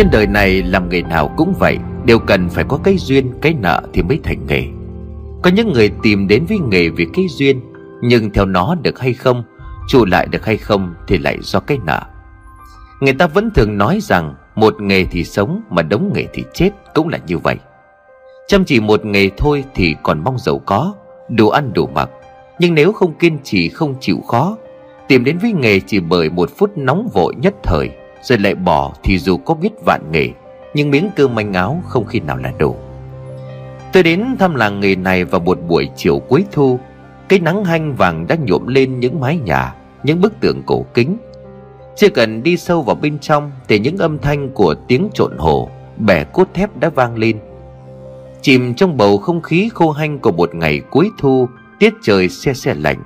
Trên đời này làm nghề nào cũng vậy, Đều cần phải có cái duyên, cái nợ thì mới thành nghề. Có những người tìm đến với nghề vì cái duyên, Nhưng theo nó được hay không, Trụ lại được hay không Thì lại do cái nợ. Người ta vẫn thường nói rằng, Một nghề thì sống mà đống nghề thì chết, Cũng là như vậy. Chăm chỉ một nghề thôi thì còn mong giàu có, Đủ ăn đủ mặc. Nhưng nếu không kiên trì, không chịu khó, Tìm đến với nghề chỉ bởi một phút nóng vội nhất thời. Rồi lại bỏ thì dù có biết vạn nghề, Nhưng miếng cơm manh áo không khi nào là đủ. Tôi đến thăm làng nghề này vào một buổi chiều cuối thu, Cái nắng hanh vàng đã nhuộm lên những mái nhà, Những bức tượng cổ kính. Chưa cần đi sâu vào bên trong Thì những âm thanh của tiếng trộn hồ Bẻ cốt thép đã vang lên. Chìm trong bầu không khí khô hanh của một ngày cuối thu, Tiết trời se se lạnh.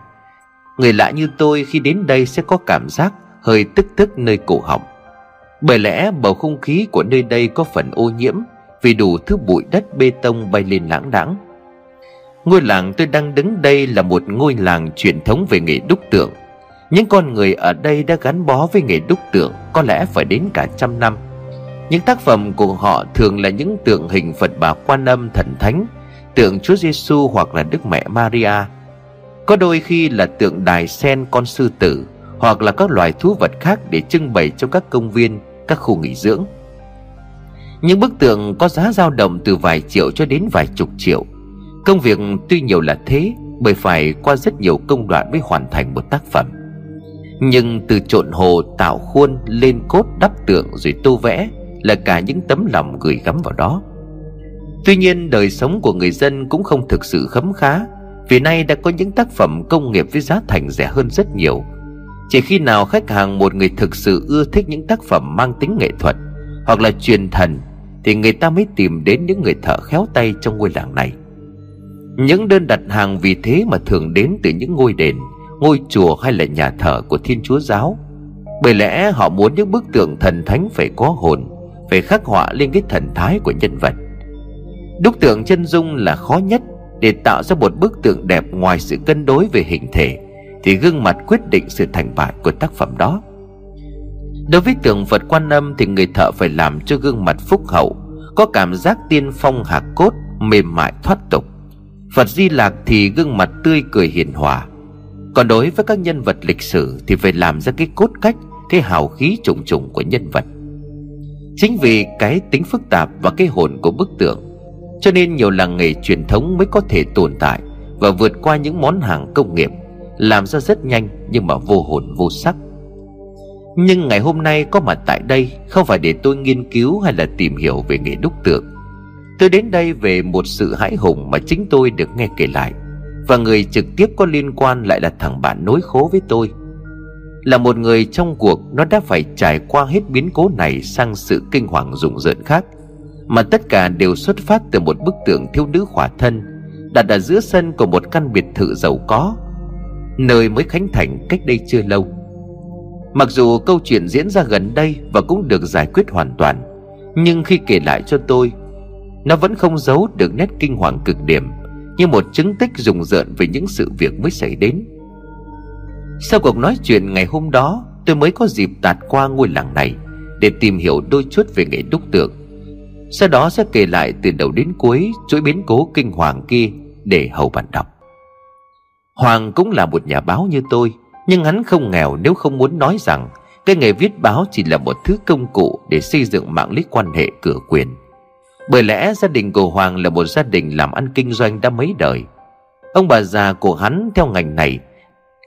Người lạ như tôi khi đến đây sẽ có cảm giác hơi tức tức nơi cổ họng. Bởi lẽ bầu không khí của nơi đây có phần ô nhiễm Vì đủ thứ bụi đất bê tông bay lên lãng đãng. Ngôi làng tôi đang đứng đây là một ngôi làng truyền thống về nghề đúc tượng. Những con người ở đây đã gắn bó với nghề đúc tượng Có lẽ phải đến cả trăm năm. Những tác phẩm của họ thường là những tượng hình Phật bà Quan Âm thần thánh, tượng Chúa Giêsu hoặc là Đức Mẹ Maria. Có đôi khi là tượng đài sen con sư tử hoặc là các loài thú vật khác để trưng bày trong các công viên, các khu nghỉ dưỡng. Những bức tượng có giá dao động từ vài triệu cho đến vài chục triệu. Công việc tuy nhiều là thế, bởi phải qua rất nhiều công đoạn mới hoàn thành một tác phẩm. Nhưng từ trộn hồ tạo khuôn lên cốt đắp tượng rồi tô vẽ là cả những tấm lòng gửi gắm vào đó tuy nhiên, đời sống của người dân cũng không thực sự khấm khá, vì nay đã có những tác phẩm công nghiệp với giá thành rẻ hơn rất nhiều chỉ khi nào khách hàng một người thực sự ưa thích những tác phẩm mang tính nghệ thuật hoặc là truyền thần thì người ta mới tìm đến những người thợ khéo tay trong ngôi làng này. Những đơn đặt hàng vì thế mà thường đến từ những ngôi đền, ngôi chùa hay là nhà thờ của thiên chúa giáo. Bởi lẽ họ muốn những bức tượng thần thánh phải có hồn, phải khắc họa lên cái thần thái của nhân vật. Đúc tượng chân dung là khó nhất để tạo ra một bức tượng đẹp ngoài sự cân đối về hình thể thì gương mặt quyết định sự thành bại của tác phẩm đó. Đối với tượng phật quan âm thì người thợ phải làm cho gương mặt phúc hậu, có cảm giác tiên phong hạc cốt, mềm mại thoát tục. Phật di lạc thì gương mặt tươi cười hiền hòa. Còn đối với các nhân vật lịch sử thì phải làm ra cái cốt cách, cái hào khí trùng trùng của nhân vật. Chính vì cái tính phức tạp và cái hồn của bức tượng, Cho nên nhiều làng nghề truyền thống mới có thể tồn tại Và vượt qua những món hàng công nghiệp. Làm ra rất nhanh nhưng mà vô hồn vô sắc. Nhưng ngày hôm nay có mặt tại đây Không phải để tôi nghiên cứu hay là tìm hiểu về nghề đúc tượng. Tôi đến đây về một sự hãi hùng mà chính tôi được nghe kể lại. Và người trực tiếp có liên quan lại là thằng bạn nối khố với tôi. Là một người trong cuộc, nó đã phải trải qua hết biến cố này sang sự kinh hoàng rùng rợn khác. Mà tất cả đều xuất phát từ một bức tượng thiếu nữ khỏa thân, đặt ở giữa sân của một căn biệt thự giàu có nơi mới khánh thành cách đây chưa lâu. Mặc dù câu chuyện diễn ra gần đây và cũng được giải quyết hoàn toàn, nhưng khi kể lại cho tôi, nó vẫn không giấu được nét kinh hoàng cực điểm như một chứng tích rùng rợn về những sự việc mới xảy đến. Sau cuộc nói chuyện ngày hôm đó, Tôi mới có dịp tạt qua ngôi làng này Để tìm hiểu đôi chút về nghề đúc tượng. Sau đó sẽ kể lại từ đầu đến cuối Chuỗi biến cố kinh hoàng kia Để hầu bạn đọc. Hoàng cũng là một nhà báo như tôi, Nhưng hắn không nghèo nếu không muốn nói rằng Cái nghề viết báo chỉ là một thứ công cụ Để xây dựng mạng lưới quan hệ cửa quyền. Bởi lẽ gia đình của Hoàng là một gia đình làm ăn kinh doanh đã mấy đời. Ông bà già của hắn theo ngành này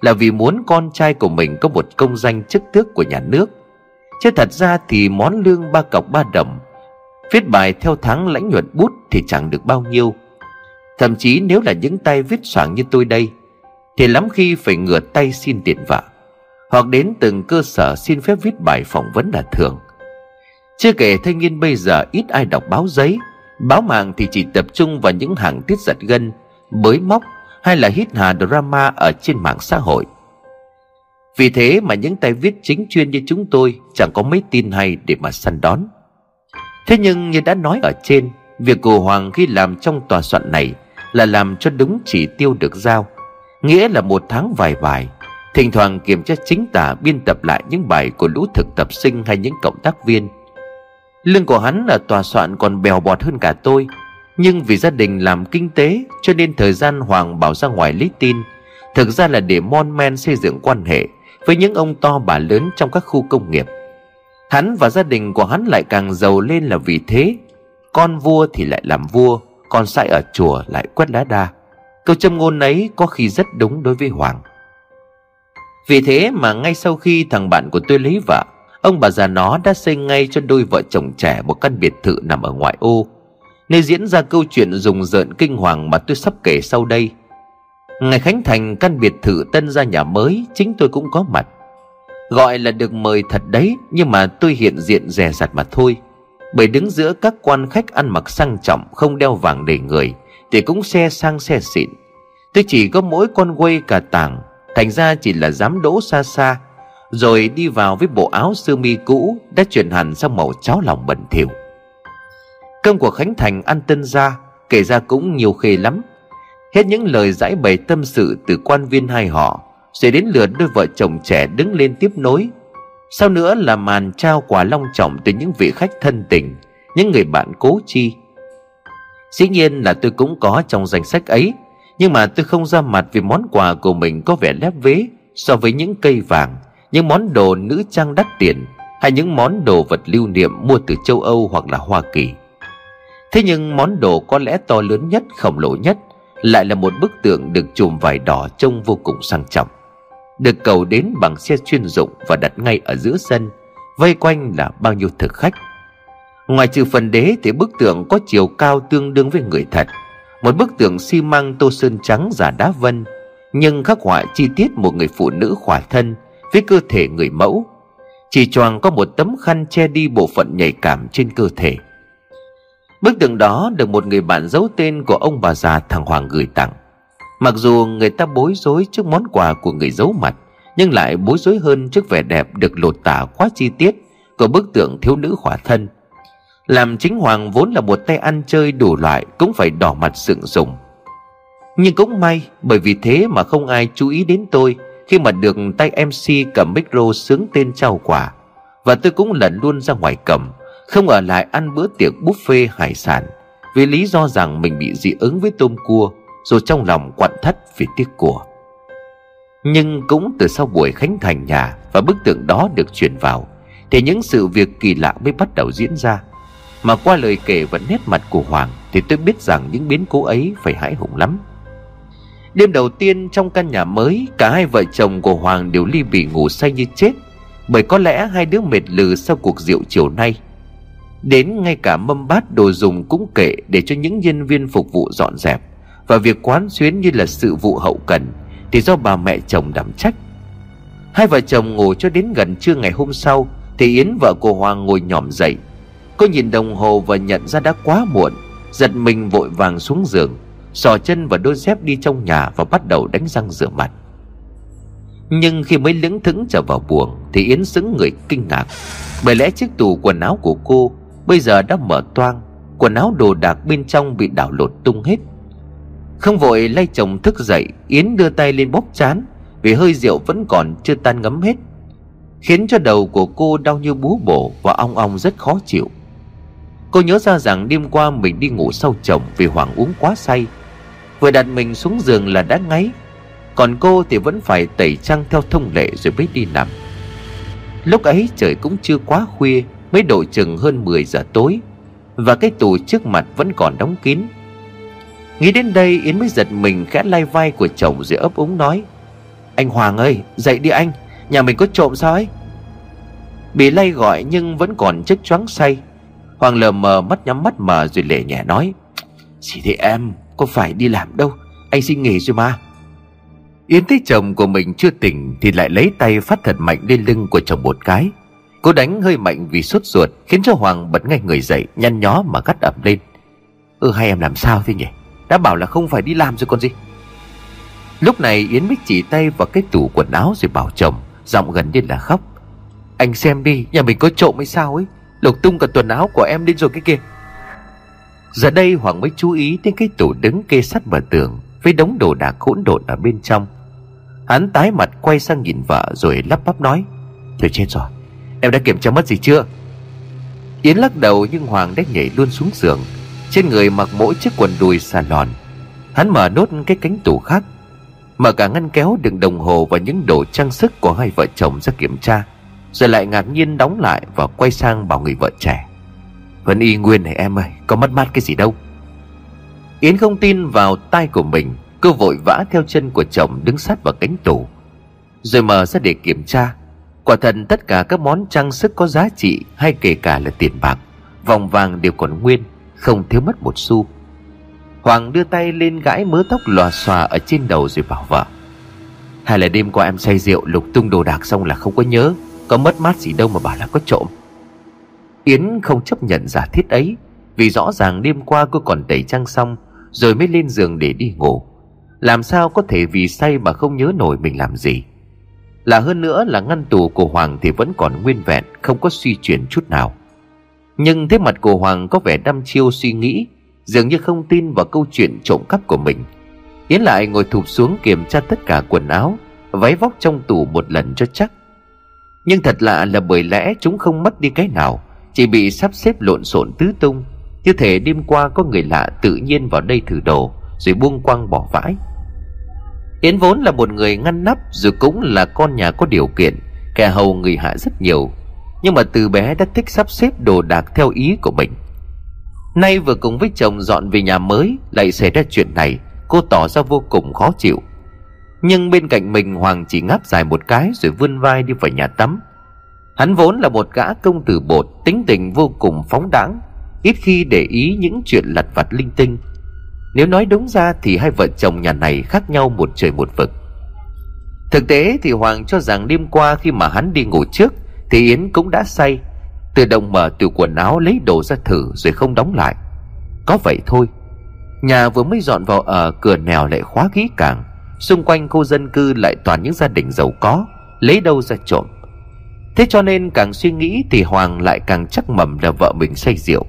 là vì muốn con trai của mình có một công danh chức tước của nhà nước. Chứ thật ra thì món lương ba cọc ba đồng, viết bài theo tháng lãnh nhuận bút thì chẳng được bao nhiêu. Thậm chí nếu là những tay viết soảng như tôi đây thì lắm khi phải ngửa tay xin tiền vạ. Hoặc đến từng cơ sở xin phép viết bài phỏng vấn là thường. Chưa kể thanh niên bây giờ ít ai đọc báo giấy, báo mạng thì chỉ tập trung vào những hàng tiết giật gân, bới móc hay là hít hà drama ở trên mạng xã hội. Vì thế mà những tay viết chính chuyên như chúng tôi chẳng có mấy tin hay để mà săn đón. Thế nhưng như đã nói ở trên, việc của hoàng khi làm trong tòa soạn này là làm cho đúng chỉ tiêu được giao nghĩa là một tháng vài bài. Thỉnh thoảng kiểm tra chính tả, biên tập lại những bài của lũ thực tập sinh hay những cộng tác viên. Lương của hắn ở tòa soạn còn bèo bọt hơn cả tôi. Nhưng vì gia đình làm kinh tế, Cho nên thời gian Hoàng bảo ra ngoài lấy tin. Thực ra là để mon men xây dựng quan hệ Với những ông to bà lớn trong các khu công nghiệp. Hắn và gia đình của hắn lại càng giàu lên là vì thế. Con vua thì lại làm vua, Con sai ở chùa lại quét lá đa. Câu châm ngôn ấy có khi rất đúng đối với Hoàng. Vì thế mà ngay sau khi thằng bạn của tôi lấy vợ, Ông bà già nó đã xây ngay cho đôi vợ chồng trẻ một căn biệt thự nằm ở ngoại ô Nơi diễn ra câu chuyện rùng rợn kinh hoàng mà tôi sắp kể sau đây. Ngày khánh thành, căn biệt thự tân ra nhà mới, Chính tôi cũng có mặt. Gọi là được mời thật đấy, Nhưng mà tôi hiện diện rè rặt mà thôi. Bởi đứng giữa các quan khách ăn mặc sang trọng, Không đeo vàng đầy người thì cũng xe sang xe xịn. Tôi chỉ có mỗi con quay cả tàng, Thành ra chỉ là dám đỗ xa xa, Rồi đi vào với bộ áo sơ mi cũ Đã chuyển hẳn sang màu cháo lòng bẩn thỉu. Cơm của Khánh Thành ăn tân ra Kể ra cũng nhiều khê lắm. Hết những lời giải bày tâm sự từ quan viên hai họ, Rồi đến lượt đôi vợ chồng trẻ đứng lên tiếp nối. Sau nữa là màn trao quà long trọng từ những vị khách thân tình, Những người bạn cố chi. Dĩ nhiên là tôi cũng có trong danh sách ấy Nhưng mà tôi không ra mặt vì món quà của mình có vẻ lép vế So với những cây vàng Những món đồ nữ trang đắt tiền Hay những món đồ vật lưu niệm mua từ châu Âu hoặc là Hoa Kỳ. Thế nhưng món đồ có lẽ to lớn nhất, khổng lồ nhất Lại là một bức tượng được chùm vải đỏ trông vô cùng sang trọng Được cầu đến bằng xe chuyên dụng và đặt ngay ở giữa sân Vây quanh là bao nhiêu thực khách. Ngoài trừ phần đế thì bức tượng có chiều cao tương đương với người thật. Một bức tượng xi măng tô sơn trắng giả đá vân, Nhưng khắc họa chi tiết một người phụ nữ khỏa thân Với cơ thể người mẫu. Chỉ choàng có một tấm khăn che đi bộ phận nhạy cảm trên cơ thể. Bức tượng đó được một người bạn giấu tên của ông bà già thằng Hoàng gửi tặng. Mặc dù người ta bối rối trước món quà của người giấu mặt, Nhưng lại bối rối hơn trước vẻ đẹp được lột tả quá chi tiết Của bức tượng thiếu nữ khỏa thân. Làm chính Hoàng vốn là một tay ăn chơi đủ loại, Cũng phải đỏ mặt sượng sùng. Nhưng cũng may, Bởi vì thế mà không ai chú ý đến tôi, Khi mà được tay MC cầm micro sướng tên trao quà. Và tôi cũng lần luôn ra ngoài cầm, không ở lại ăn bữa tiệc buffet hải sản. Vì lý do rằng mình bị dị ứng với tôm cua, rồi trong lòng quặn thắt vì tiếc của. Nhưng cũng từ sau buổi khánh thành nhà và bức tượng đó được chuyển vào, thì những sự việc kỳ lạ mới bắt đầu diễn ra mà qua lời kể và nét mặt của hoàng thì tôi biết rằng những biến cố ấy phải hãi hùng lắm. Đêm đầu tiên trong căn nhà mới, cả hai vợ chồng của hoàng đều ly bì ngủ say như chết, bởi có lẽ hai đứa mệt lừ sau cuộc rượu chiều nay. Đến ngay cả mâm bát đồ dùng cũng kệ để cho những nhân viên phục vụ dọn dẹp, Và việc quán xuyến như là sự vụ hậu cần Thì do bà mẹ chồng đảm trách. Hai vợ chồng ngủ cho đến gần trưa ngày hôm sau Thì Yến vợ của Hoàng ngồi nhòm dậy Cô nhìn đồng hồ và nhận ra đã quá muộn. Giật mình vội vàng xuống giường, Sò chân và đôi dép đi trong nhà Và bắt đầu đánh răng rửa mặt. Nhưng khi mới lững thững trở vào buồng Thì Yến sững người kinh ngạc. Bởi lẽ chiếc tủ quần áo của cô Bây giờ đã mở toang, Quần áo đồ đạc bên trong bị đảo lột tung hết. Không vội, lay chồng thức dậy, Yến đưa tay lên bóp chán, Vì hơi rượu vẫn còn chưa tan ngấm hết, Khiến cho đầu của cô đau như bú bổ Và ong ong rất khó chịu. Cô nhớ ra rằng đêm qua mình đi ngủ sau chồng Vì Hoàng uống quá say. Vừa đặt mình xuống giường là đã ngáy. Còn cô thì vẫn phải tẩy trang theo thông lệ rồi mới đi nằm. Lúc ấy trời cũng chưa quá khuya, Mới độ chừng hơn 10 giờ tối, Và cái tủ trước mặt vẫn còn đóng kín. Nghĩ đến đây, Yến mới giật mình khẽ lay vai của chồng rồi ấp úng nói, Anh Hoàng ơi, dậy đi anh, Nhà mình có trộm sao ấy? Bị lay gọi nhưng vẫn còn chất choáng say. Hoàng lờ mờ mắt nhắm mắt mờ rồi lệ nhẹ nói Chỉ thế em? Có phải đi làm đâu? Anh xin nghỉ rồi mà. Yến thấy chồng của mình chưa tỉnh Thì lại lấy tay phát thật mạnh lên lưng của chồng một cái. Cô đánh hơi mạnh vì sốt ruột, Khiến cho Hoàng bật ngay người dậy, Nhăn nhó mà gắt ẩm lên. Ừ hai em làm sao thế nhỉ? Đã bảo là không phải đi làm rồi còn gì. Lúc này Yến mới chỉ tay vào cái tủ quần áo rồi bảo chồng, Giọng gần như là khóc. Anh xem đi, nhà mình có trộm hay sao ấy? Lục tung cả quần áo của em đi rồi cái kia. Giờ đây Hoàng mới chú ý đến cái tủ đứng kê sắt vào tường, Với đống đồ đạc hỗn độn ở bên trong. Hắn tái mặt quay sang nhìn vợ rồi lắp bắp nói Thôi chết rồi, Em đã kiểm tra mất gì chưa? Yến lắc đầu nhưng Hoàng đã nhảy luôn xuống giường. Trên người mặc mỗi chiếc quần đùi xà lòn, Hắn mở nốt cái cánh tủ khác, Mở cả ngăn kéo đựng đồng hồ và những đồ trang sức của hai vợ chồng ra kiểm tra. Rồi lại ngạc nhiên đóng lại và quay sang bảo người vợ trẻ. Vẫn y nguyên này, em ơi, Có mất mát cái gì đâu. Yến không tin vào tai của mình Cô vội vã theo chân của chồng đứng sát vào cánh tủ. Rồi mở ra để kiểm tra. Quả thật tất cả các món trang sức có giá trị, Hay kể cả là tiền bạc, Vòng vàng đều còn nguyên, Không thiếu mất một xu. Hoàng đưa tay lên gãi mớ tóc lòa xòa Ở trên đầu rồi bảo vợ. Hay là đêm qua em say rượu, lục tung đồ đạc xong là không có nhớ. Có mất mát gì đâu mà bảo là có trộm. Yến không chấp nhận giả thiết ấy, Vì rõ ràng đêm qua cô còn tẩy trang xong, Rồi mới lên giường để đi ngủ. Làm sao có thể vì say mà không nhớ nổi mình làm gì? Là hơn nữa là ngăn tù của Hoàng thì vẫn còn nguyên vẹn, Không có suy chuyển chút nào. Nhưng thế mặt của Hoàng có vẻ đăm chiêu suy nghĩ, Dường như không tin vào câu chuyện trộm cắp của mình. Yến lại ngồi thụp xuống kiểm tra tất cả quần áo, Váy vóc trong tủ một lần cho chắc. Nhưng thật lạ là bởi lẽ chúng không mất đi cái nào, Chỉ bị sắp xếp lộn xộn tứ tung. Như thể đêm qua có người lạ tự nhiên vào đây thử đồ, Rồi buông quăng bỏ vãi. Yến vốn là một người ngăn nắp Rồi cũng là con nhà có điều kiện, Kẻ hầu người hạ rất nhiều. Nhưng mà từ bé đã thích sắp xếp đồ đạc theo ý của mình. Nay vừa cùng với chồng dọn về nhà mới, Lại xảy ra chuyện này, Cô tỏ ra vô cùng khó chịu. Nhưng bên cạnh mình Hoàng chỉ ngáp dài một cái Rồi vươn vai đi vào nhà tắm. Hắn vốn là một gã công tử bột, Tính tình vô cùng phóng đãng Ít khi để ý những chuyện lặt vặt linh tinh. Nếu nói đúng ra Thì hai vợ chồng nhà này khác nhau một trời một vực. Thực tế thì Hoàng cho rằng đêm qua khi mà hắn đi ngủ trước, Thì Yến cũng đã say. Tự động mở từ quần áo lấy đồ ra thử rồi không đóng lại. Có vậy thôi. Nhà vừa mới dọn vào ở, cửa nèo lại khóa kỹ càng. Xung quanh khu dân cư lại toàn những gia đình giàu có, Lấy đâu ra trộm. Thế cho nên càng suy nghĩ thì Hoàng lại càng chắc mầm là vợ mình say rượu.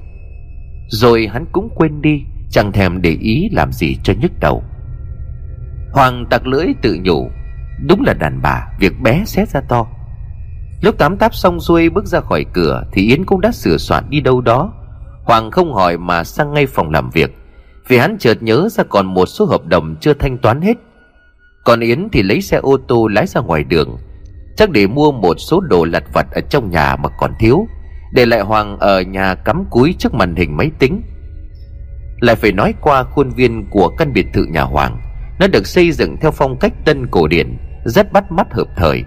Rồi hắn cũng quên đi, Chẳng thèm để ý làm gì cho nhức đầu. Hoàng tặc lưỡi tự nhủ, Đúng là đàn bà, Việc bé xét ra to. Lúc tắm táp xong xuôi bước ra khỏi cửa Thì Yến cũng đã sửa soạn đi đâu đó. Hoàng không hỏi mà sang ngay phòng làm việc. Vì hắn chợt nhớ ra còn một số hợp đồng chưa thanh toán hết còn Yến thì lấy xe ô tô lái ra ngoài đường. Chắc để mua một số đồ lặt vặt ở trong nhà mà còn thiếu, Để lại Hoàng ở nhà cắm cúi trước màn hình máy tính. Lại phải nói qua khuôn viên của căn biệt thự nhà Hoàng, Nó được xây dựng theo phong cách tân cổ điển, Rất bắt mắt hợp thời.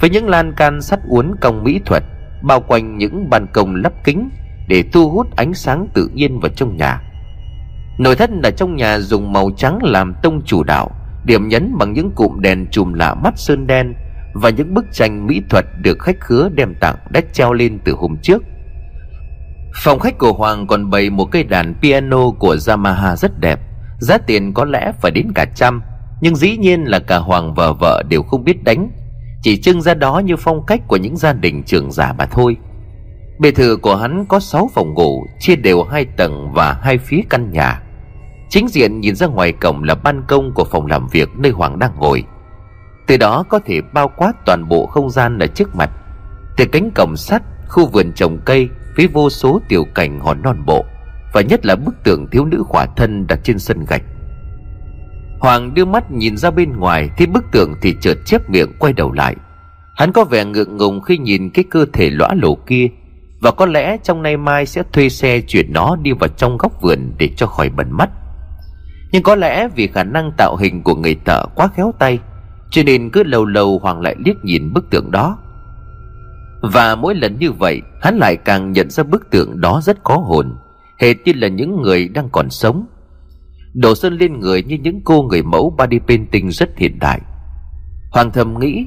Với những lan can sắt uốn cong mỹ thuật, bao quanh những ban công lắp kính để thu hút ánh sáng tự nhiên vào trong nhà. Nội thất là trong nhà dùng màu trắng làm tông chủ đạo điểm nhấn bằng những cụm đèn chùm lạ mắt sơn đen và những bức tranh mỹ thuật được khách khứa đem tặng đã treo lên từ hôm trước. Phòng khách của hoàng còn bày một cây đàn piano của yamaha rất đẹp, giá tiền có lẽ phải đến cả trăm, nhưng dĩ nhiên là cả hoàng và vợ đều không biết đánh, chỉ trưng ra đó như phong cách của những gia đình trưởng giả mà thôi. Biệt thự của hắn có 6 phòng ngủ, chia đều hai tầng và hai phía căn nhà chính diện nhìn ra ngoài cổng là ban công của phòng làm việc nơi hoàng đang ngồi. Từ đó có thể bao quát toàn bộ không gian ở trước mặt. Từ cánh cổng sắt, khu vườn trồng cây với vô số tiểu cảnh hòn non bộ, và nhất là bức tượng thiếu nữ khỏa thân đặt trên sân gạch. Hoàng đưa mắt nhìn ra bên ngoài thì bức tượng thì chợt chép miệng quay đầu lại. Hắn có vẻ ngượng ngùng khi nhìn cái cơ thể lõa lổ kia, Và có lẽ trong nay mai sẽ thuê xe chuyển nó đi vào trong góc vườn để cho khỏi bẩn mắt. Nhưng có lẽ vì khả năng tạo hình của người thợ quá khéo tay, Cho nên cứ lâu lâu Hoàng lại liếc nhìn bức tượng đó. Và mỗi lần như vậy, Hắn lại càng nhận ra bức tượng đó rất có hồn, Hệt như là những người đang còn sống. Đổ sơn lên người như những cô người mẫu body painting rất hiện đại. Hoàng thầm nghĩ,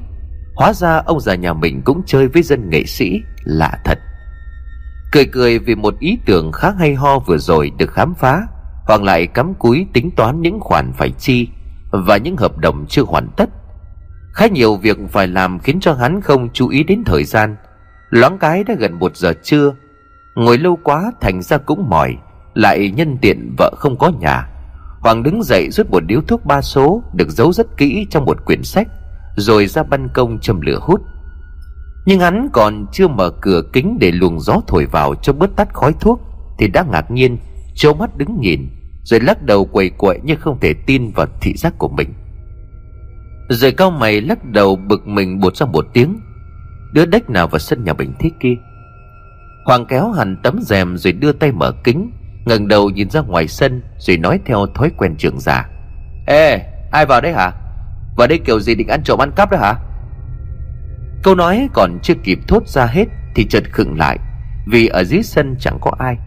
hóa ra ông già nhà mình cũng chơi với dân nghệ sĩ lạ thật. Cười cười vì một ý tưởng khá hay ho vừa rồi được khám phá hoàng lại cắm cúi tính toán những khoản phải chi và những hợp đồng chưa hoàn tất. Khá nhiều việc phải làm khiến cho hắn không chú ý đến thời gian. Loáng cái đã gần một giờ trưa, ngồi lâu quá thành ra cũng mỏi, lại nhân tiện vợ không có nhà. Hoàng đứng dậy rút một điếu thuốc ba số Được giấu rất kỹ trong một quyển sách, Rồi ra ban công châm lửa hút. Nhưng hắn còn chưa mở cửa kính để luồng gió thổi vào cho bớt tắt khói thuốc Thì đã ngạc nhiên trố mắt đứng nhìn. Rồi lắc đầu quầy quậy như không thể tin vào thị giác của mình. Rồi cao mày lắc đầu bực mình bột ra một tiếng. Đứa đếch nào vào sân nhà mình thế kia? Hoàng kéo hẳn tấm rèm rồi đưa tay mở kính, ngẩng đầu nhìn ra ngoài sân Rồi nói theo thói quen trưởng giả Ê, ai vào đấy hả? Vào đây kiểu gì định ăn trộm ăn cắp đó hả? Câu nói còn chưa kịp thốt ra hết Thì chợt khựng lại, Vì ở dưới sân chẳng có ai.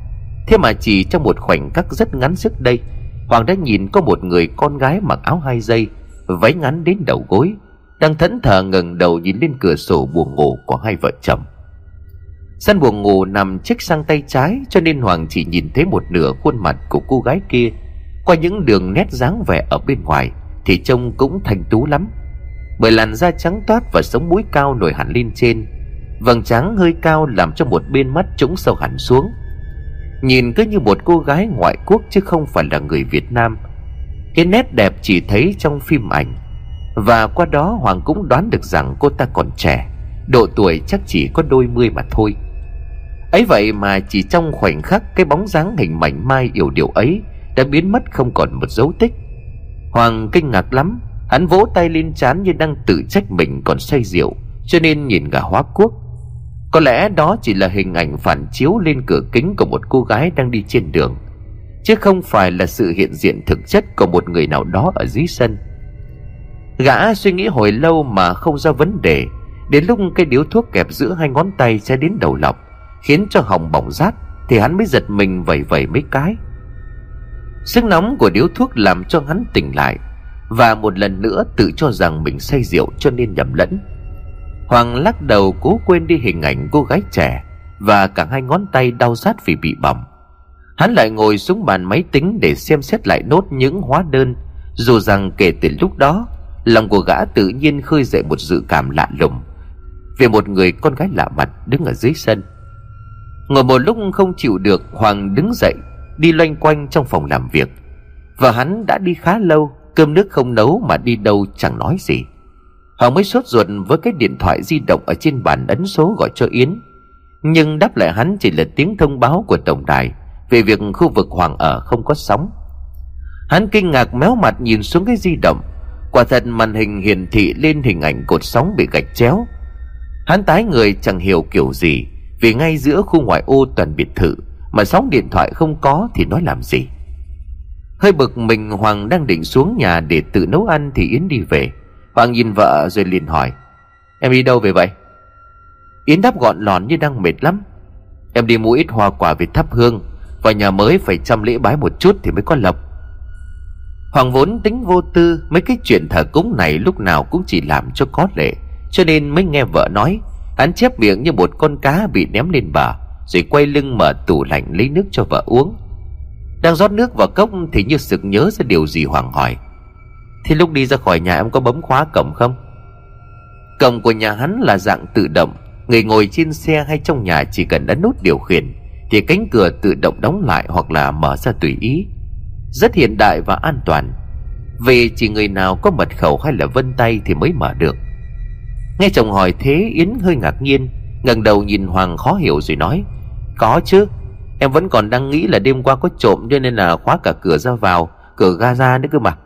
Thế mà chỉ trong một khoảnh khắc rất ngắn trước đây, Hoàng đã nhìn có một người con gái mặc áo hai dây, Váy ngắn đến đầu gối, Đang thẫn thờ ngẩng đầu nhìn lên cửa sổ buồng ngủ của hai vợ chồng. Sân buồng ngủ nằm chích sang tay trái, Cho nên Hoàng chỉ nhìn thấy một nửa khuôn mặt của cô gái kia. Qua những đường nét dáng vẻ ở bên ngoài, Thì trông cũng thanh tú lắm. Bởi làn da trắng toát và sống mũi cao nổi hẳn lên trên. Vầng trắng hơi cao làm cho một bên mắt trũng sâu hẳn xuống. Nhìn cứ như một cô gái ngoại quốc chứ không phải là người Việt Nam. Cái nét đẹp chỉ thấy trong phim ảnh. Và qua đó Hoàng cũng đoán được rằng cô ta còn trẻ. Độ tuổi chắc chỉ có đôi mươi mà thôi. Ấy vậy mà chỉ trong khoảnh khắc cái bóng dáng hình mảnh mai yểu điệu ấy đã biến mất không còn một dấu tích. Hoàng kinh ngạc lắm. Hắn vỗ tay lên trán như đang tự trách mình còn say rượu, cho nên nhìn gà hóa quốc có lẽ đó chỉ là hình ảnh phản chiếu lên cửa kính của một cô gái đang đi trên đường, chứ không phải là sự hiện diện thực chất của một người nào đó ở dưới sân. Gã suy nghĩ hồi lâu mà không ra vấn đề, đến lúc cây điếu thuốc kẹp giữa hai ngón tay sẽ đến đầu lọc, khiến cho hỏng bỏng rát thì hắn mới giật mình vẩy vẩy mấy cái. Sức nóng của điếu thuốc làm cho hắn tỉnh lại và một lần nữa tự cho rằng mình say rượu cho nên nhầm lẫn hoàng lắc đầu cố quên đi hình ảnh cô gái trẻ và cả hai ngón tay đau sát vì bị bỏng. Hắn lại ngồi xuống bàn máy tính để xem xét lại nốt những hóa đơn, dù rằng kể từ lúc đó, lòng của gã tự nhiên khơi dậy một dự cảm lạ lùng về một người con gái lạ mặt đứng ở dưới sân. Ngồi một lúc không chịu được, Hoàng đứng dậy, Đi loanh quanh trong phòng làm việc. Và hắn đã đi khá lâu, Cơm nước không nấu mà đi đâu chẳng nói gì họ mới sốt ruột với cái điện thoại di động Ở trên bàn ấn số gọi cho Yến. Nhưng đáp lại hắn chỉ là tiếng thông báo của tổng đài Về việc khu vực Hoàng ở không có sóng. Hắn kinh ngạc méo mặt nhìn xuống cái di động. Quả thật màn hình hiển thị lên hình ảnh cột sóng bị gạch chéo. Hắn tái người chẳng hiểu kiểu gì, Vì ngay giữa khu ngoại ô toàn biệt thự Mà sóng điện thoại không có thì nói làm gì? Hơi bực mình Hoàng đang định xuống nhà để tự nấu ăn thì Yến đi về. Hoàng nhìn vợ rồi liền hỏi, Em đi đâu về vậy? Yến đáp gọn lòn như đang mệt lắm. Em đi mua ít hoa quả về thắp hương, Và nhà mới phải chăm lễ bái một chút thì mới có lộc. Hoàng vốn tính vô tư, Mấy cái chuyện thờ cúng này lúc nào cũng chỉ làm cho có lệ, cho nên mới nghe vợ nói Hắn chép miệng như một con cá bị ném lên bờ, Rồi quay lưng mở tủ lạnh lấy nước cho vợ uống. Đang rót nước vào cốc Thì như sực nhớ ra điều gì Hoàng hỏi thì lúc đi ra khỏi nhà em có bấm khóa cổng không? Cổng của nhà hắn là dạng tự động. Người ngồi trên xe hay trong nhà chỉ cần ấn nút điều khiển, Thì cánh cửa tự động đóng lại hoặc là mở ra tùy ý. Rất hiện đại và an toàn. Vì chỉ người nào có mật khẩu hay là vân tay thì mới mở được. Nghe chồng hỏi thế, Yến hơi ngạc nhiên, ngẩng đầu nhìn Hoàng khó hiểu rồi nói, Có chứ, Em vẫn còn đang nghĩ là đêm qua có trộm, Cho nên là khóa cả cửa ra vào, Cửa ga ra nữa cơ mà.